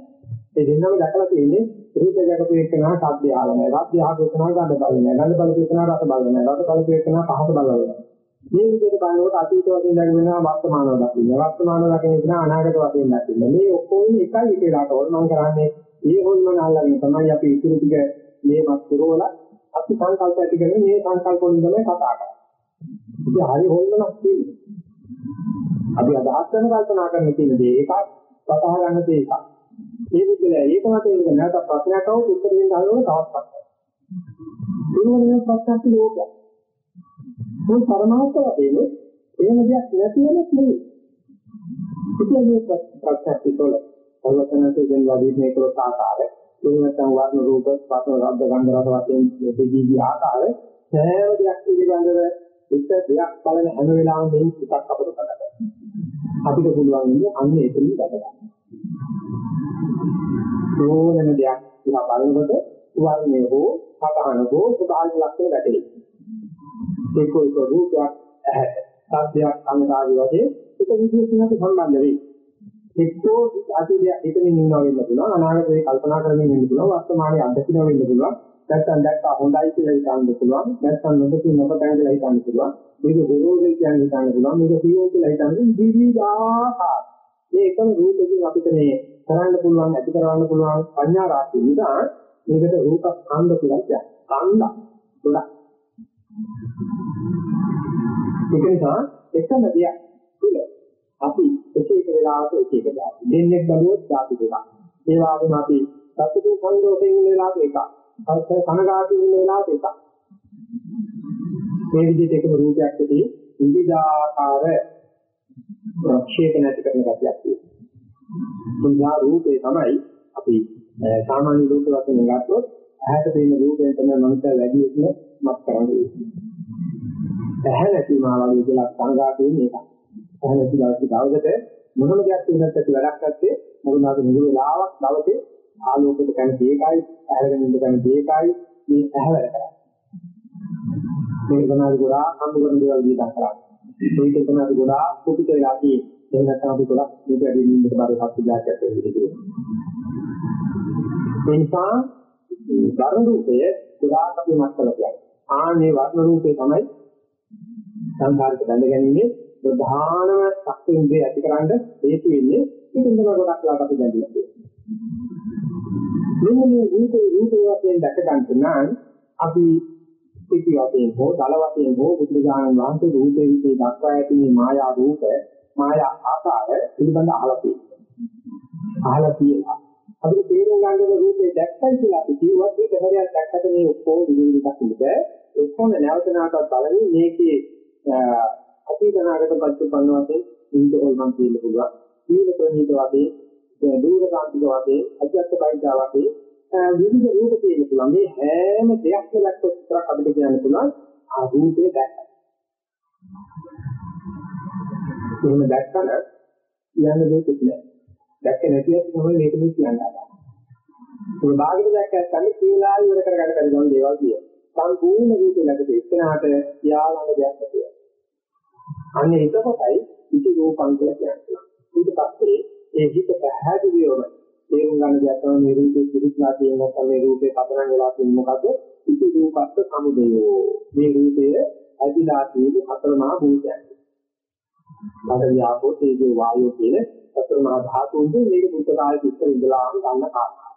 ඒ දෙන්නම දැකලා තියෙන්නේ රූපය දැකපු එකනා සාධ්‍ය ආවම නැහැ. සාධ්‍ය ආපු එකනා ගඳ බලන්නේ නැහැ. ගඳ බලපු එකනා රස බලන්නේ නැහැ. රස බලපු එකනා පහස බලන්නේ නැහැ. මේ විදිහට බලනකොට අතීත වශයෙන් දැකගෙනවා වර්තමානව දකින්න. වර්තමානව දකින්න ඉන්න අනාගත වශයෙන් දකින්න. මේ ඔක්කොම එකයි එකලාට ඕනම කරන්නේ මේ හොල්මන අල්ලගෙන තමයි අපි ඉතුරු ටික මේවත් පුරවල අපි සංකල්ප ඇති කරගෙන මේ සංකල්ප වලින් තමයි කතා කරන්නේ. ඉතින් හරි හොල්මනක් තියෙනවා. අපි අදහස් කරන කල්පනා කරන තියෙන දේ එකක්, සතහ ගන්න දේ එකක්. ඒ විදිහට ඒක මත ඒක නැවත ප්‍රශ්නයක් આવුත් උත්තර දෙන්න හදනකොට තවත් ප්‍රශ්නයක්. ඒ වගේම ප්‍රශ්නක් ලෝකයක්. මේ පරමාර්ථ වශයෙන් එහෙම දෙයක් නැති වෙන නෙවෙයි. ඉතින් මේ ප්‍රශ්නක් තිබුණ අවසනයේ දෙන වදිනේ කරොත් ආකාරය එහෙම නැත්නම් වර්ණ රූප පස්ව රබ්ද ගන්ධ රස වශයෙන් දෙජීවි ආකාරය සෑම දෙයක් පිළිබඳව එක දෙයක් බලන හැම වෙලාවෙම මේ එකක් අපිට කරගන්න. අපිට පුළුවන් ඉන්නේ අන්න එතනින් ගත ගන්න. ඕනම දෙයක් දිහා බලනකොට වර්ණය හෝ සතහන හෝ සුභාග ලක්ෂණ වැටේ. ඒක ඒක රූපයක් ඇහැට සත්‍යයක් අංගාදී වශයෙන් එක විදිහකින් අපි සම්බන්ධ වෙයි. එක්කෝ අතීතයේ හිතමින් ඉන්නවා වෙන්න පුළුවන් අනාගතේ කල්පනා කරමින් ඉන්න පුළුවන් වර්තමානයේ අත්දකින්න වෙන්න පුළුවන් නැත්නම් දැක්කා හොඳයි කියලා හිතන්න පුළුවන් නැත්නම් නොදකින් නොපතන කියලා හිතන්න පුළුවන් මේක විරෝධය කියන්නේ හිතන්න පුළුවන් මේක සියෝ කියලා හිතන්න විවිධාකාර. මේ එකම රූපකින් අපිට මේ කරන්න පුළුවන් ඇති කරවන්න පුළුවන් පඤ්ඤා රාශිය නිසා මේකට රූප ස්කන්ධ කියලා කියනවා ස්කන්ධ. ගොඩක් ඒක නිසා එකම දෙයක් තුල අපි එක එක වෙලාවක එක එක දාති දෙන්නේ බැලුවොත් දාති දෙකක් ඒ වගේම අපි සතුටු සන්තෝෂයෙන් ඉන්න වෙලාවක එකක් අවශ්‍ය කනගාටු වෙන වෙලාවට එකක්. මේ විදිහට එකම රූපයක් ඇති විවිධාකාර ප්‍රක්ෂේපණ ඇති කරන ගැටියක් තියෙනවා. මුලා රූපේ තමයි අපි සාමාන්‍ය රූප වශයෙන් ගත්තොත් ඇහැට පේන රූපයෙන් තමයි මනස වැඩි වෙන මත් කරන්නේ. ඇහැ නැති මාළගේ කියලා කනගාටු වෙන්නේ ඒකයි. ඇහැ නැති දවසට මොනම දෙයක් වෙනත් ඇති වැඩක් නැත්තේ මොකද මුළු වෙලාවක් දවසේ ආලෝකයට කැමති ඒකයි, ඇහැරගෙන ඉන්න කැමති ඒකයි, මේ ඇහැ වැඩ කරන්නේ. මේක තමයි ගොඩාක් අනුගමන දේවල් දීලා කරන්නේ. මේක තමයි ගොඩාක් කුපිත වෙලා තියෙන්නේ. එහෙම නැත්නම් අපි ගොඩක් මේක වැඩි නින්දට බාර සත්‍ය જાතියක් වෙන්නේ. ඒ නිසා වර්ණ රූපය ගොඩාක් අපි මතකලා කියන්නේ. ආනේ වර්ණ රූපේ තමයි සංඛාරික බඳ ගැනීමේ ප්‍රධානම ශක්තිය ඇතිකරන්න හේතු වෙන්නේ. ඒකෙන් තමයි ගොඩක් ලාට අපි බැඳිලා තියෙන්නේ. මෙන්න මේ රූපේ රූපේ වශයෙන් දැක ගන්න නම් අපි පිටි වශයෙන් හෝ දල වශයෙන් හෝ බුදුරජාණන් වහන්සේ රූපේ විසේ දක්වා ඇති මේ මායා රූප මායා ආකාර පිළිබඳ අහලා තියෙනවා. අහලා තියෙනවා. අපිට තේරුම් ගන්න ඕන රූපේ දැක්කයි කියලා අපි කිව්වත් ඒක හරියට දැක්කට මේ ඔක්කොම විවිධ දකින්නද එක්කම නැවත නැවතත් බලමින් මේකේ අතීතනාගත පච්චපන්න වශයෙන් විවිධ හොල්මන් කියන්න පුළුවන්. විවිධ ප්‍රණීත වශයෙන් දූර කාන්තික වශයෙන් අධ්‍යාත්ම බයිදා වශයෙන් විවිධ රූප තියෙන්න පුළුවන්. මේ හැම දෙයක්ම දැක්කොත් විතරක් අපිට කියන්න පුළුවන් ආ රූපේ දැක්කයි. එහෙම දැක්කම කියන්න දෙයක් නෑ. දැක්කේ නැතිවත් තමයි මේක මේ කියන්න හදන්නේ. ඒක භාගිත දැක්කත් තමයි කියලා ඉවර කරගන්න බැරි ගමන් දේවල් කිය. සම්පූර්ණ රූපේ ලැබෙ ඉස්සනහට යාළඟ දෙයක් නැතිව. අන්නේ එතකොටයි ඉති රූපං කියලා කියන්නේ. ඊට පස්සේ ඒ හිත පැහැදිලිවම තේරුම් ගන්න දෙයක් තමයි මේ රූපේ පිළිස්ලා තියෙන නැත්නම් මේ රූපේ පදනම් වෙලා තියෙන මොකද? ඉති රූපස්ස සමුදයෝ. මේ රූපය ඇදිලා තියෙන හතරමහා භූතයන්. බඩ වියාපෝ තේජෝ වායෝ කියන සතර මහා ධාතුන්ගේ මේක බුද්ධ කාලේ ඉස්සර ඉඳලාම ගන්න කාරණා.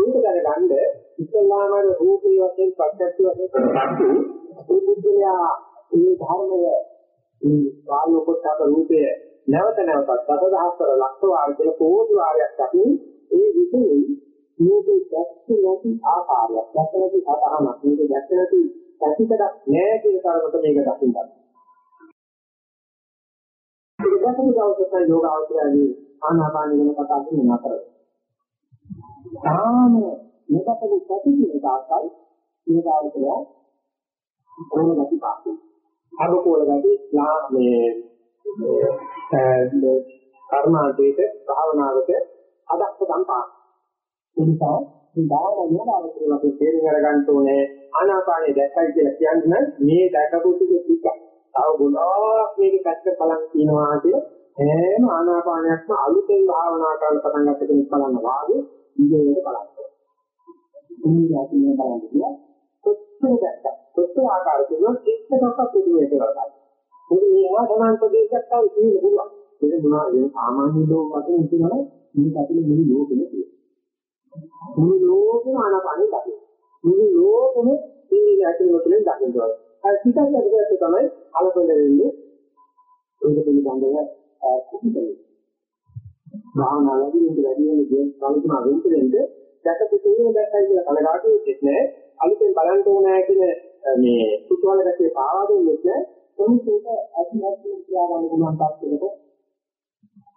ඒක දැනගන්න ඉස්ලාම රූපී වශයෙන් ප්‍රත්‍යක්ෂ වශයෙන් කරපතු ඒ බුද්ධයා මේ ධර්මය මේ කාලෝපතක රූපය නැවත නැවතත් දසදහස්තර ලක්ෂ වාර කියලා කෝටි වාරයක් දකින ඒ විදිහේ මේකේ දැක්කේ නැති ආකාරයක් දැක්කේ නැති සතහනක් මේක දැක්කේ නැති පැතිකඩක් නෑ කියන තරමට මේක දකින්න. ඒක දැකපු දවසට යෝගාවචරයේ ආනාපාන ගැන කතා කරන නතර. තාම මේකටදී ප්‍රතිචාර දාසයි යෝගාවචරය ඕන ගැටි පාස්තු. අරකෝල ගැටි ලා මේ කර්මාන්තයේට භාවනාවට අදක්ෂ සම්පාද. ඒ නිසා මේ භාවනාව යෝගාවචරය අපි තේරුම් අරගන්න ඕනේ ආනාපානිය දැක්කයි කියලා කියන්නේ මේ දැකපු ටික තව ගොඩාක් මේක පැත්ත බලන් කියනවා කිය හැම ආනාපානයක්ම අලුතෙන් භාවනා කරන්න පටන් ගන්න කෙනෙක් බලන්න වාගේ ඉඳේට බලන්න. මේ අපි මේ බලන්න කියලා කොච්චර දැක්ක කොච්චර ආකාරයකින් එක්කටවත් පුදුමයට කරගන්න. මොකද මේවා සමාන ප්‍රදේශයක් තමයි තියෙන්න පුළුවන්. ඒක මොනවා වෙන සාමාන්‍ය ලෝක වශයෙන් කියනවා මේ පැතිලි මුළු ලෝකෙම තියෙනවා. මුළු ලෝකෙම ආනාපානෙ දකින්න. මුළු ලෝකෙම මේ ඇතුළේ වතුරෙන් දකින්න ඕනේ. අර පිටත් ඇතුළේ තමයි අලපොළ වෙන්නේ ඒක පිළිබඳව කුපිතයි භාවනාවේදී ඉඳ වැඩි වෙන දේ කල්පනා වෙන්නේ දැකපු තේරුම දැක්කයි කියලා කලකාටු වෙන්නේ නැහැ අලුතෙන් බලන්න ඕනෑ කියන මේ කුතුහල ගැටේ පාවා දෙන්නේ නැහැ කොහොමද අතිහාසික කියා ගන්න පුළුවන් තාක්ෂණයක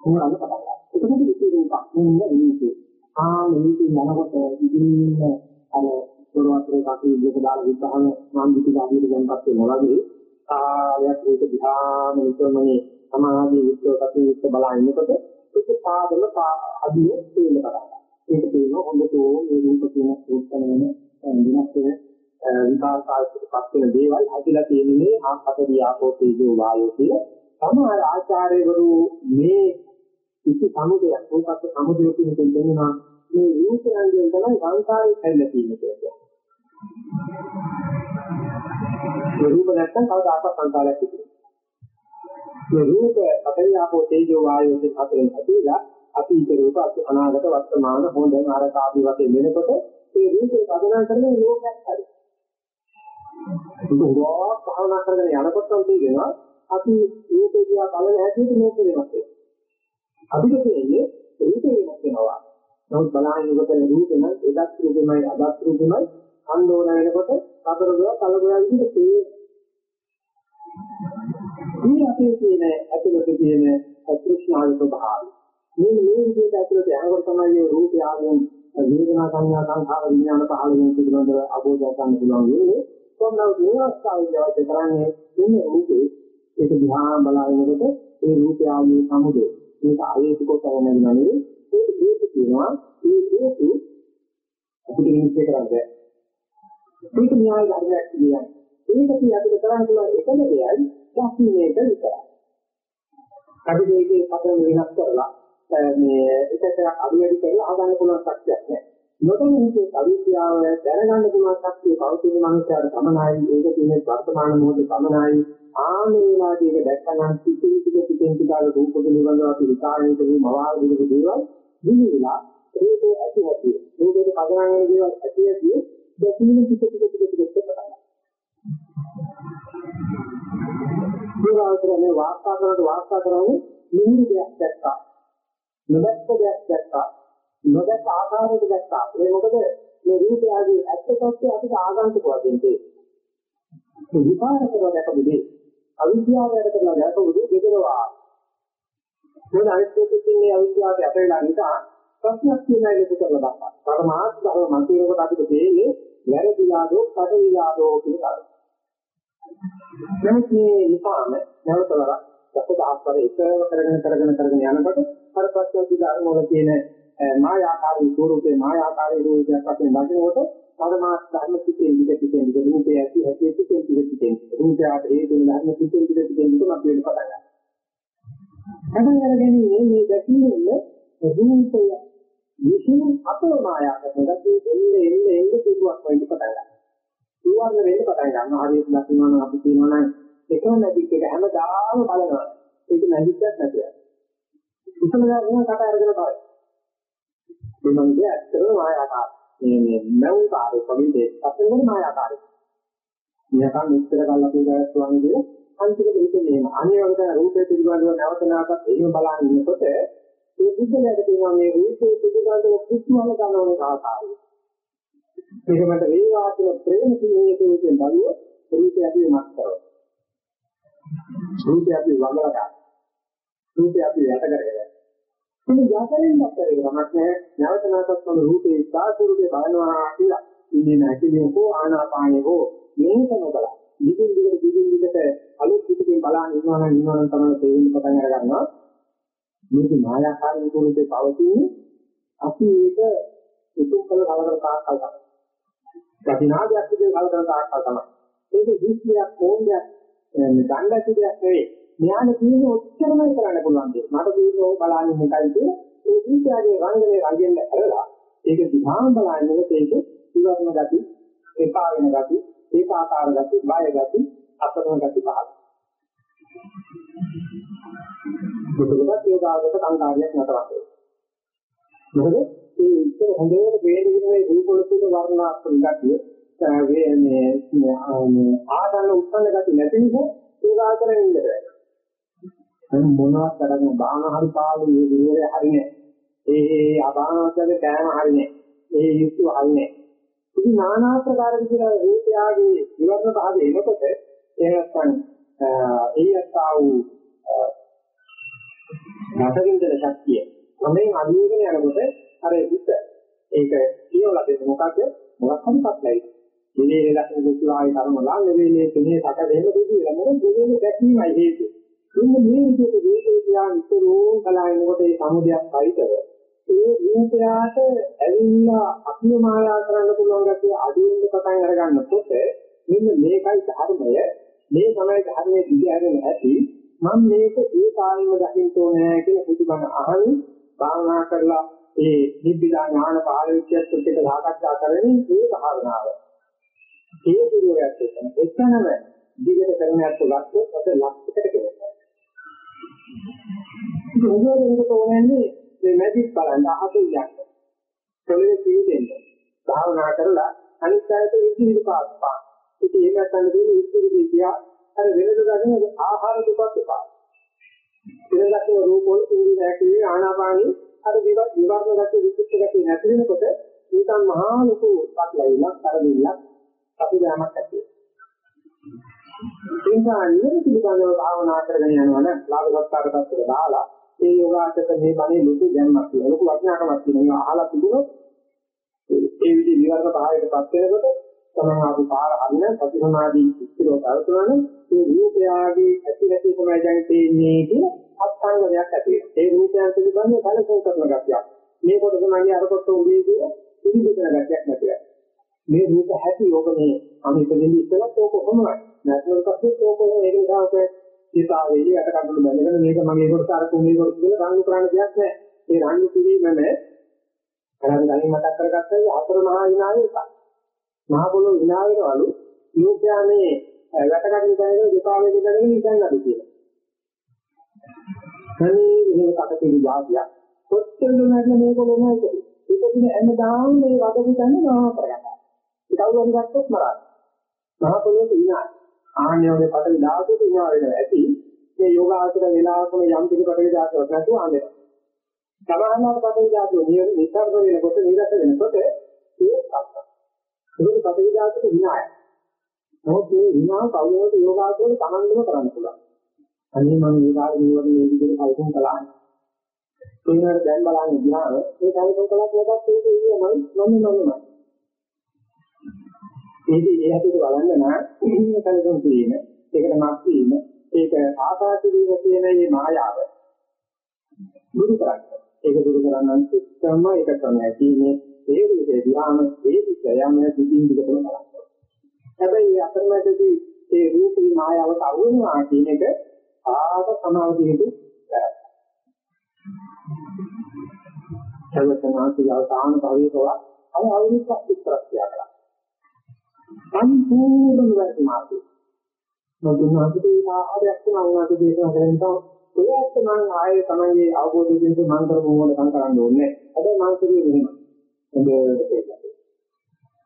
මොනවාද පටන් ගන්න. ඒකද විශේෂ රූපක් නෙවෙයි විශේෂ. ආ මේක යනකොට ඉතින් අර පොරවත්‍රේ කටු විදිහට දාලා විස්සහම මම පිටිගාමියට දැන්පත් වෙනවා වගේ ආයත් ඒක දිහාම නිතරමනේ සමාධි විශ්වකතු විශ්ව බලනකොට ඒක පාදල අදිය තේන්න කරා. ඒක තේන හොඳටෝ මේ රූප කියන උත්තරන වෙන විනාශ වෙන විකාශාල්පත් වෙන දේවල් හදිලා තියෙන්නේ ආපත වියාපෝ තේජෝ වායෝ කිය. සමහර ආචාර්යවරු මේ කිසි සමුදයක් උපත් සමුදයක් කියන දෙන්නා මේ රූපයන්ගෙන් තමයි සංකාරය හැදලා තියෙන්නේ කියන්නේ. මේ රූප නැත්තම් කවදාකවත් සංකාරයක් තිබෙන්නේ. මේ රූප අපරියාපෝ තේජෝ වායෝ කියන හතරෙන් ඇතිලා අතීත රූප අනාගත වර්තමාන හොඳ නරක ආදී වශයෙන් වෙනකොට ඒ රූපේ පදනම් කරගෙන ලෝකයක් හරි. ඒක භාවනා කරගෙන යනකොටම තේරෙනවා අපි රූපේ දිහා බලන හැටියට මේක වෙනස් වෙනවා. අපිට තේන්නේ රූපේ වෙනස් වෙනවා. නමුත් බලහිනකොට රූපේ නම් එදත් රූපෙමයි අදත් රූපෙමයි අන්දෝන වෙනකොට කතර ගා කලගා විදිහට තේ මේ අපේ තියෙන ඇතුළත තියෙන අතෘෂ්ණාවේ ස්වභාවය මේ මේ විදිහට ඇතුළත යනකොට තමයි මේ රූපය ආගෙන වේදනා සංඥා සංඛාර විඥාන පහළ වෙන පිළිබඳව අවබෝධ ගන්න පුළුවන් වෙන්නේ කොහොමද මේ අවස්ථාවේදී අවශ්‍ය කරන්නේ මේ රූපේ ඒක දිහා බලනකොට ඒ රූපය ආගේ සමුදේ මේක ආයේතිකව කරන්නේ නෙවෙයි ඒක හේතු කියනවා ඒ හේතු අපිට නිශ්චය කරන්නේ ඒක න්‍යාය ධර්මයක් කියන්නේ. ඒක අපි අපිට කරන්න පුළුවන් එකම දෙයයි දක්ෂිනේක විතරයි. අපි මේකේ පදන් වෙනස් කරලා මේ එකට අඩු වැඩි කරලා හදන්න පුළුවන් ශක්තියක් නැහැ. නොදැනුනේ අවිද්‍යාව දැනගන්න පුළුවන් ශක්තිය පෞද්ගලික මනුස්සයාට සමනයි ඒක තියෙන වර්තමාන මොහොතේ සමනයි ආනේ වාදීක දැක්කනම් පිටින් පිට පිටින් පිටාල රූප පිළිබඳව අපි විචාරණය කරමු මවාල් විදිහට දේවල් දිවිලා රූපේ ඇති ඇති රූපේ පදනම් වෙන දේවල් ඇති ඇති දැකීම පිට පිට පිට පිට පටන් ගන්නවා. මේ වාස්තා කරනකොට වාස්තා කරන්නේ නිමිති දෙයක් දැක්කා. නොදැක්ක දෙයක් දැක්කා. නොදැක්ක ආකාරයක දැක්කා. ඒ මොකද මේ රූපය ආදී ඇත්ත සත්‍ය අපිට ආගන්තුක වශයෙන් තියෙන්නේ. විපාක කරලා දැකපුදී අවිද්‍යාව වැඩ කරලා දැකපුදී දෙකනවා. මොන අනිත්‍යයෙන් මේ අවිද්‍යාවට යට වෙලා නිසා ප්‍රශ්නයක් තියෙනවා ඒක කරලා බලන්න. පරමාර්ථ ධර්ම මන්තිරකට අපිට තේන්නේ වැරදිලාදෝ කඩවිලාදෝ කියන කාරණා. නමුත් මේ නිපාම නැවතවර දසදහස්වර එකව කරගෙන කරගෙන කරගෙන යනකොට අර ප්‍රශ්න ධර්ම වල තියෙන මායාකාරී ස්වරූපේ මායාකාරී රූපයක් වශයෙන් දකිනකොට පරමාර්ථ ධර්ම පිටේ විද පිටේ විද රූපේ ඇති ඇති පිටේ විද පිටේ රූපයට ඒ දෙන ධර්ම පිටේ විද පිටේ විද මත වෙන පටන් ගන්නවා. පටන් අරගෙන මේ දැකීමෙන් රූපය විසින් අපව මායා කරනවා. එන්නේ එන්නේ එන්නේ පිටුවක් වෙන්න පටන් ගන්නවා. සුවර්ණ වෙන්න පටන් ගන්නවා. හරියට දකින්න නම් අපි කියනවා නම් එකම මැජික් එක හැමදාම බලනවා. ඒක මැජික්යක් නැතිව. උසලලා වෙන කට අරගෙන බලයි. මේ මම කිය ඇත්තටම මායාකාරයි. මේ මේ නැවුම් කාර්ය වගේ දෙයක්. අපේ මායාකාරයි. නිකන් මෙච්චර කල් අපි ගාස්වාමීගේ අන්තිම දෙකේ මේ අනේ වගේ රූපේ පිළිබඳව නැවත නැවතත් එහෙම බලන ඉන්නකොට ඒ බුද්ධලයට කියනවා මේ රූපේ පිළිබඳව කුස්මල ගන්නවන ආකාරය. මේක මට වේවා කියන ප්‍රේම සිහියේ කියන බලිය රූපය අපි මත් කරනවා. රූපය අපි වගලක. රූපය අපි යට කරගෙන. මේ යකරෙන් නැතරේ ගමක් නැහැ. නැවත නැවතත් මොන රූපේ සාසුරුගේ බලනවා කියලා. ඉන්නේ නැතිනේ හෝ ආනාපානේ හෝ මේකම බලන්න. දිගින් දිගට දිගින් දිගට අලුත් පිටකින් බලන ඉන්නවා නම් ඉන්නවා නම් තමයි තේරෙන්න පටන් අර ගන්නවා. මේක මායාකාරී කෝණයේ පවතින අපි ඒක උතුම් කළ කලකට තාක්කල් තමයි. ප්‍රතිනාදයක් විදිහට කලකට තාක්කල් තමයි. මේක දෘෂ්ටියක් කෝණයක් දණ්ඩක් දෙයක් නෙවෙයි. ඥාන තියෙන ඔච්චරමයි කරන්න පුළුවන් දේ. මට තියෙන්නේ බලන්නේ මේකයි කිය. ඒ දෘෂ්ටියගේ රංගනේ රංගෙන්න ඇරලා ඒක දිහාම බලන්නේ ඒක ඉවරන ගති, එපා වෙන ගති, ඒකාකාර ගති, බය ගති, අපරණ ගති පහළ. මොකද යෝගාවක සංකාරයක් නතරක්. මොකද මේ ඉස්සර හොඳට වේදිකේ මේ රූපවල තියෙන වර්ණාත්මක ගතිය වේ මේ ආදන්න උත්සන්න ගති නැති නිසා ඒක ආතරෙන් ඉන්න බෑ. දැන් මොනවත් කරන්නේ බාහන හරි පාළු මේ විවරය හරිනේ. ඒ ඒ අබාහනවලගේ කෑම හරිනේ. ඒ යුක්ති හරිනේ. ඉතින් নানা ආකාර විදිහට රූපයාගේ විවරණ භාගය එනකොට ඒ නැත්නම් ඒ යත්තා වූ රසවින්දන ශක්තිය මොමෙන් අදියගෙන යනකොට අර හිත ඒක කියවලා දෙන්න මොකද මොකක් හරි පත්ලයි. ඉනේ ලක්ෂණ දුස්සාවේ කර්මලා නෙවෙයි තුනේ සැක දෙන්න දෙන්නේ මොකද දෙන්නේ දැකීමයි හේතුව. මෙන්න මේ විදිහට දේශේ කියන ඉතරෝම් කලහිනකොට ඒ සමුදයක් පරිතව ඒ රූපයට ඇවිල්ලා අපිය මායා කරන්න පුළුවන් ගැතිය අදින්න පටන් අරගන්නකොට මෙන්න මේකයි ධර්මය. මේ තමයි ධර්මයේ දිගහැරෙන ඇති. මම මේක ඒ කාලෙම දකින්න ඕනේ කියලා පුදුමන අහමින් භාවනා කරලා ඒ නිබ්බිදා ඥාන පාරිච්ඡේදත් එක්ක සාකච්ඡා කරමින් මේ භාවනාව ඒ විදිහට එතන එතනම දිගට කරන්නත් ලක්ෂ අත ලක්ෂයකට කෙරෙනවා. ඒක උගෝරෙන්ට ඕනන්නේ මේ මැජික් බලන්න අහසේ යන්න. පොළවේ පිළිදෙන්න. භාවනා කරලා අනිත් අයට විචිත පාස්පා. ඉතින් ඒක ගන්න දෙන්නේ විචිත කියා අර වෙනද ගන්න ආහාර දුකක් එපා. වෙනදක් රූපෝල් ඉන්දිය නැකී ආනාපානී අර විවත් විවරණ ගැටි විචිත ගැටි නැති වෙනකොට නිකන් මහා ලොකු පටලැවිලක් කරදිල්ලක් අපි ගාමක් ඇති. ඒ නිසා නිවන පිළිබඳව භාවනා කරගෙන යනවා නම් ලාභ සත්කාර පැත්තට දාලා ඒ යෝගාචර මේ බණේ ලොකු දැන්මක් තියෙනවා. ලොකු වටිනාකමක් තියෙනවා. ඒවා අහලා තිබුණොත් ඒ විදිහ නිවර්ණ පහයටපත් වෙනකොට තමන් ආපු පාර අදින සති සමාධි ඉස්තිරව කරතුනනේ ඒ රූපයාගේ ඇති නැති තමයි දැන් තේන්නේ කියන අත්ංගයක් ඇති වෙනවා. ඒ රූපයන් පිළිබඳව කලකෝ කරන ගතියක්. මේ කොට තමයි අර කොට උදේ කියන පිළිබිතන ගතියක් නැති වෙනවා. මේ රූප හැටි ඔබ මේ අමිතෙදි ඉස්සලත් ඕක කොහොමයි නැත්නම් පස්සේ ඕක ඒක නිසා ඔක හිතාවේ යට කඩළු බැලගෙන මේක මගේ කොට අර කුමේ කොට කියලා රණ්ඩු කරන්න දෙයක් නැහැ. ඒ රණ්ඩු කිරීමම කරන් ගලින් මතක් කරගත්තා හතර මහා විනාය එක මහ පොළොව විනායනවලු යෝග්‍යානේ යට කඩළු බැලගෙන දෙපාවේ දෙකගෙන ඉඳන් අද කියලා. කනේ එහෙම කටපිරි જાතියක්. කොච්චර දුන්නත් මේක ලොමයිද ඒක දින හැමදාම මේ වද පුතන්නේ නම කරගන්නවා. ඒක අවුරුදු ගත්තොත් මරයි මහ පොළොවේ ඉන්නා ආහ්‍යෝගේ පටවි දාසෙට ඉන්නවා වෙනවා. ඇති. මේ යෝගාචර වේලාවකම යම් කිසි පටවි දාසයක් නැතුව ආන්දේ සමානව පටවි දාසය නිතරම වෙනකොට නිරත වෙනකොට ඒක ඒක පටවි දාසෙට විනාය. නමුත් මේ විනා කවුරුත් යෝගාචරය තමන්දම කරන්න පුළුවන්. අනේ මම මේ කාර්ය නිවර්ණ මේ විදිහට කල්පනා කළා ඒනර දැන් බලන්න ගියාම ඒ කල්පනා කළා කොටත් ඒක ඉන්නේ මම මම මම. මේක ඒ හැටියට බලන්න නම් කල්පනා කිරීම ඒකට මත් වීම ඒක ආකාශ වීම කියන මේ මායාව දුරු කරන්න. ඒක දුරු කරන්න සිස්ටම එක තමයි තියෙන්නේ ඒ විදිහේ ධ්‍යාන ඒ විෂයම දිගින් දිගටම බලන්න. හැබැයි අතරමැදදී ඒ රූපී මායාවට අහු වෙනවා කියන එක ආව සමාධියේදී කරා. සර්වඥාන්සේ අවසාන භවයේකවා අර අවුරුද්දක් විස්තර කළා. සම්පූර්ණ වැඩි මාර්ගය. මොකද අපිට ආහාරයක් තුන උනාට දේශනා කරන තමයි ඒත් මම ආයේ තමයි අවබෝධ දෙන්න මම කරපු මොන කම් කරන්න ඕනේ. හැබැයි මම කියන්නේ මෙහෙම. හොඳට තේරෙනවා.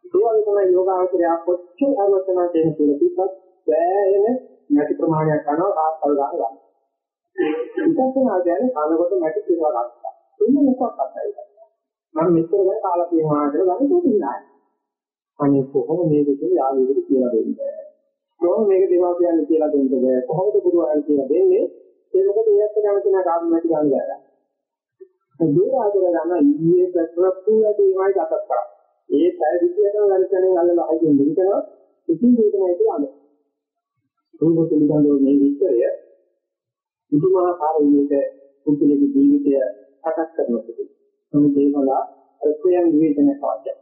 ඒ වගේ තමයි යෝගාවචරය කොච්චර අරවතනා කියන කියලා කිව්වත් බෑගෙන නැති ප්‍රමාණයක් කරනවා ආස්තල් ගන්න ගන්න. විපස්සනා කියන්නේ කනකොට නැති කියලා ගන්නවා. එන්නේ මොකක්ද අත්තයි. මම මෙච්චර දැන් කාලා තියෙනවා කියලා ගන්න දෙන්නේ අනේ කොහොම මේක කියලා යාළුවෙකුට කියලා දෙන්නේ. කොහොම මේක දේවල් කියන්නේ කියලා දෙන්න බෑ. කොහොමද පුදුරයන් කියලා දෙන්නේ? ඒ මොකද ඒත් ගන්න තියෙන කාර්ය නැති ගන්න බෑ. මේ ආදර ගන්න ඊයේ ප්‍රශ්නප්පු ඇදීමයි ගතත් කරා. ඒ පැය විදියටම වැඩසටහන අල්ලලා හයියෙන් දෙනවා. ඉතින් ඒක නයි කියන්නේ. රූප පිළිබඳව මේ විස්තරය පුදුමාකාර විදිහට පුදුලගේ ජීවිතය සකස් කරනවා. මේ දේවල් අත්‍යයන් විවේචනය කරනවා.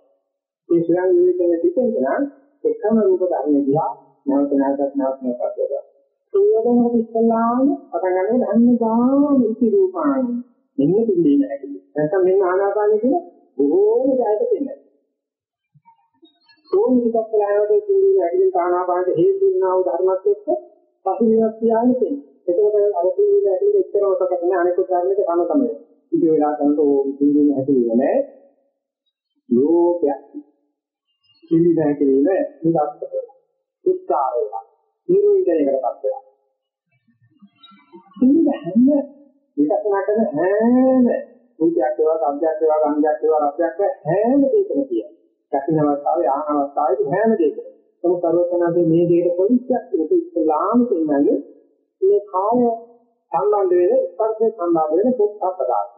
මේ ශ්‍රේණ විවේචනය පිටින් එකම රූප ධර්මයේ දිහා නැවත නැවතත් නැවත නැවතත් කරනවා. ඒ වගේම ඉස්ලාම පටන් ගන්න හැමදාම ඉති රූපාන මෙන්න පිළිදේ නැහැ. නැත්නම් මෙන්න ආනාපානෙ කියන බොහෝම ජයත දෙන්නේ. කොහොමද කප්පලාවට පිළිදේ ඇවිදින් ආනාපානට හේතු වෙනා වූ ධර්මات එක්ක පසුවියක් කියන්නේ තියෙන්නේ. ඒකෝට අර පිළිදේ ඇවිදින් එක්තරවට කරන අනිකුත් ධර්මයක සම තමයි. ඉති වෙලා කරනකොට ඕ පිළිදේ ඇතුළේ නෑ. ලෝකයක් පිළිදෑ කිරීම නිරර්ථක උත්සාහ වෙනවා. නිරෝධයකටපත් වෙනවා. පිළිදැන්න විකසනා කරන හැම රූපයක් ඒවා, සබ්දයක් ඒවා, ගන්ධයක් ඒවා, රසයක් හැම දෙයකම තියෙනවා. දකින්න අවස්ථාවේ ආහන අවස්ථාවේ හැම දෙයකම. නමුත් සර්වඥාගේ මේ දෙයට පොලිසියක් ඒක ඉස්ලාම කියන්නේ මේ කාය සම්බන්ධ වෙන ස්පර්ශ සම්බන්ධ වෙන පොත්පත් පදාර්ථ.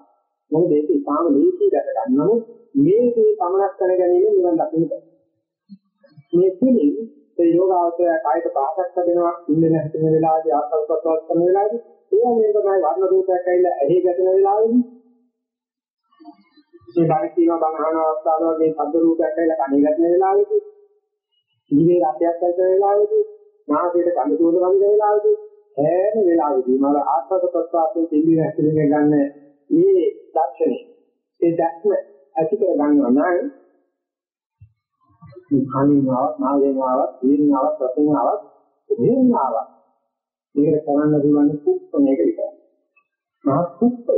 මොකද ඒක ඉතාම ලේසි දැක ගන්න. නමුත් මේ දේ සමනක් කර ගැනීම නිවන් දකින්න බෑ. මේ තුලින් ඒ යෝගාවචරය කායික පාසක් හදනවා ඉන්න නැතින වෙලාවදී ආස්වාදවත් කරන වෙලාවදී ඒ වගේම තමයි වර්ණ රූපයක් ඇවිල්ලා ඇහි ගැටෙන වෙලාවදී. මේ බාහිර බංහන අවස්ථාවල මේ ශබ්ද රූපයක් ඇවිල්ලා කණේ ගැටෙන වෙලාවදී ජීවේ රසයක් ඇති වෙලාවදී නාසයට කඳ සුවඳ වදින වෙලාවදී හැම වෙලාවෙදී මම ආස්වාද ප්‍රසආසයෙන් දෙවි ඇතුලේ ගන්න මේ දර්ශනේ ඒ දැක්ම ඇති කර ගන්නවා නම් මේ කණින් ආවත් නාලයෙන් ආවත් දීර්ඝ ආවත් රසෙන් ආවත් දෙයෙන් ආවත් මේකට කරන්න පුළුවන් කුප්ප මේක විතරයි. මහත් කුප්පය.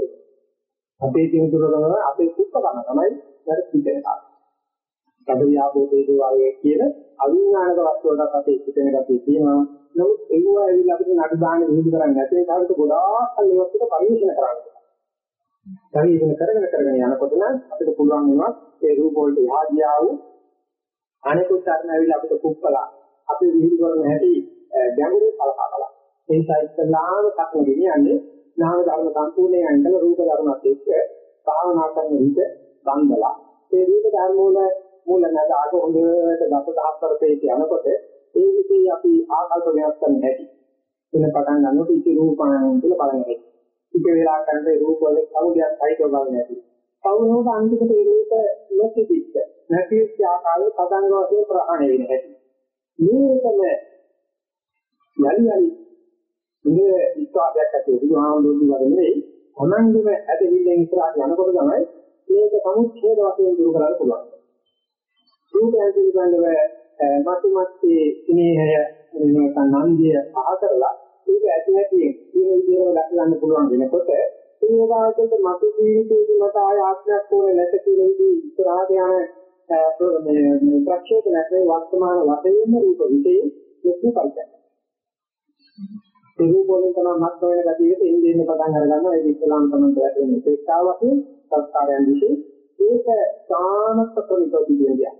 අපේ ජීවිත තුළ අපේ කුප්ප ගන්න තමයි දැන් පිටේනවා. කබරියාපෝ තේජෝ වාගේ කියන අවිඥානික වස්තු වලට අපේ පිටේන ගැටේ තියෙනවා. නමුත් ඒව ඇවිල්ලා අපිට නඩු දාන්න විහිදු කරන්නේ නැතේ කාලෙට ගොඩාක් කල් ඒවත් එක පරිශීලන කරන්න. පරිශීලන කරගෙන කරගෙන යනකොට නම් අපිට පුළුවන් වෙනවා ඒ රූප වලට යහදියා වූ අනිකුත් ධර්ම ඇවිල්ලා අපිට කුප්පලා අපි විහිළු කරන හැටි ගැඹුරු කලකා කළා. ඒ සයිස්ලාම කපන ගෙනියන්නේ නාම ධර්ම සම්පූර්ණයෙන් අයින්කල රූප ධර්මات එක්ක භාවනා කරන විට බන්දලා. ඒ රූප ධර්ම වල මූල නදාක හොඳට දස දහස්තරපේ යනකොට ඒ විදිහේ අපි ආකල්ප වෙනස් කරන්න හැටි. එන පටන් ගන්නකොට ඉති රූපායන කියලා බලන්න හැටි. ටික වෙලා කරන්නේ රූප වල කවුදයක් සයිතව බලන්න හැටි. කවුරුහොම අන්තිමට ඒ රූප නොතිබිච්ච නැතිවෙච්ච ආකාරයේ පදංග වශයෙන් ප්‍රහාණය වෙන හැටි. මේකම යලි යලි මේ විස්වාදයක් ඇති බුදුහාමුදුරුවෝ වගේ නෙවෙයි අනංගෙම ඇදහිල්ලෙන් ඉස්සරහට යනකොට තමයි මේක සමුච්ඡේද වශයෙන් දුරු කරන්න පුළුවන්. රූපයන් පිළිබඳව මතුමත්ති ස්නේහය නැත්නම් නන්දිය පහ කරලා ඒක ඇති නැති මේ විදිහට දක්වන්න පුළුවන් වෙනකොට ඒ යෝගාවචරයට මතු ජීවිතයේදී මට ආය ආත්මයක් ඕනේ නැත කියලා ඉතින් ඉස්සරහට යන මේ මේ ප්‍රක්ෂේප නැත්නම් වර්තමාන වශයෙන්ම රූප විදේ ලොකු කල්පයක්. ඒ රූප වලින් තමයි මත් වෙන ගතියට එන්නේ ඉන්න පටන් අරගන්නවා ඒ ඉස්ලාම් තමයි වැටෙන්නේ. ඒකාව වශයෙන් සංස්කාරයන් විශ්ේ ඒක සානත්ත ප්‍රතිපදිය කියන්නේ.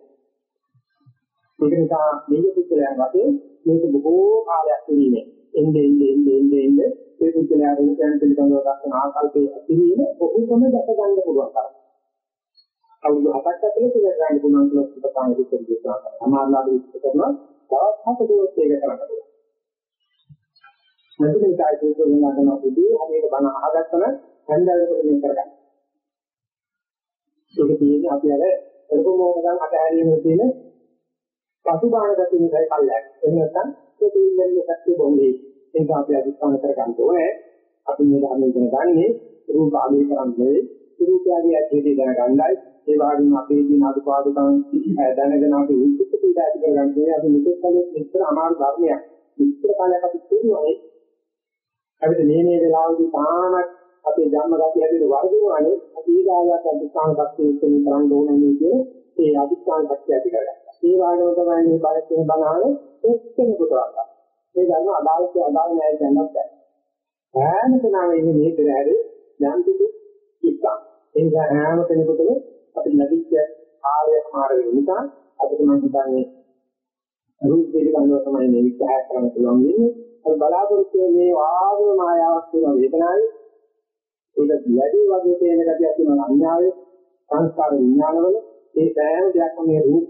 ඒක නිසා මේ පුද්ගලයන් වශයෙන් මේක බොහෝ කාලයක් ඉන්නේ. එන්නේ එන්නේ එන්නේ එන්නේ ඒ පුද්ගලයා රූපයන් පිළිබඳව දක්වන ආකල්පයේ ඇතිවීම ඔහුම දැක ගන්න පුළුවන් තරම්. අවුරුදු හතක් ඇතුළත ඉගෙන ගන්න පුළුවන් කියලා ප්‍රකාශ විස්තර දෙනවා. සමානලාභ විස්තර කරනවා. තවත් හත දවස් ඒක කරන්න පුළුවන්. මෙතන කායික වෙනවා කරන පුදී හරියට බණ අහගත්තම හන්දලකට මේ කරගන්න. ඒක තියෙන්නේ අපි අර කරපු මොහොතෙන් අතහැරීමේ තියෙන පසුබාහන ගතිය නිසායි කල්යක්. එහෙම නැත්නම් ඒ තීන්දුවේ සත්‍ය බොන්නේ. ඒක අපි අදිස්ථාන කරගන්න ඕනේ. අපි මේ ධර්මයේ ඉගෙන ගන්නේ රූප ආදී කරන්නේ රූපයගේ ඇත්තේ දැනගන්නයි. ඒ වගේම අපේ දින අදුපාදුකම් දැනගෙන අපි විචිත පීඩා ඇති කරගන්නේ අපි මෙතෙක් කලේ විස්තර අමාරු ධර්මයක්. විස්තර කාලයක් අපි කියනවා අපිට මේ මේ වෙලාවදී තාමත් අපේ ධර්ම ගතිය ඇතුළේ වර්ධිනවනේ අපි ඊගාවට අධිෂ්ඨාන ශක්තිය උත්තරී කරන්න ඕනේ නේ කියන ඒ අධිෂ්ඨාන ශක්තිය ඇති කරගන්න. ඒ වගේම තමයි මේ බලයෙන් බලහාන එක්කෙනෙකුට වත්තා. ඒ ධර්ම අදාළට අදාළ නැහැ කියන්නත් බැහැ. හැම කෙනාම ඉන්නේ මේ පෙරහැරේ යම් කිසි ඉස්සක්. ඒ නිසා හැම කෙනෙකුටම අපි ලැබිච්ච ආර්ය සමාර වෙන නිසා අපිට මම හිතන්නේ රූප පිළිබඳව තමයි මේ විස්තර කරන්න පුළුවන් වෙන්නේ. අපි බලාපොරොත්තු වෙන්නේ ආගම මායාවක් කියන වේදනාවේ ඒක වැඩි වගේ පේන ගැටියක් තියෙනවා අඥාවේ සංස්කාර විඥානවල ඒ සෑම දෙයක්ම මේ රූප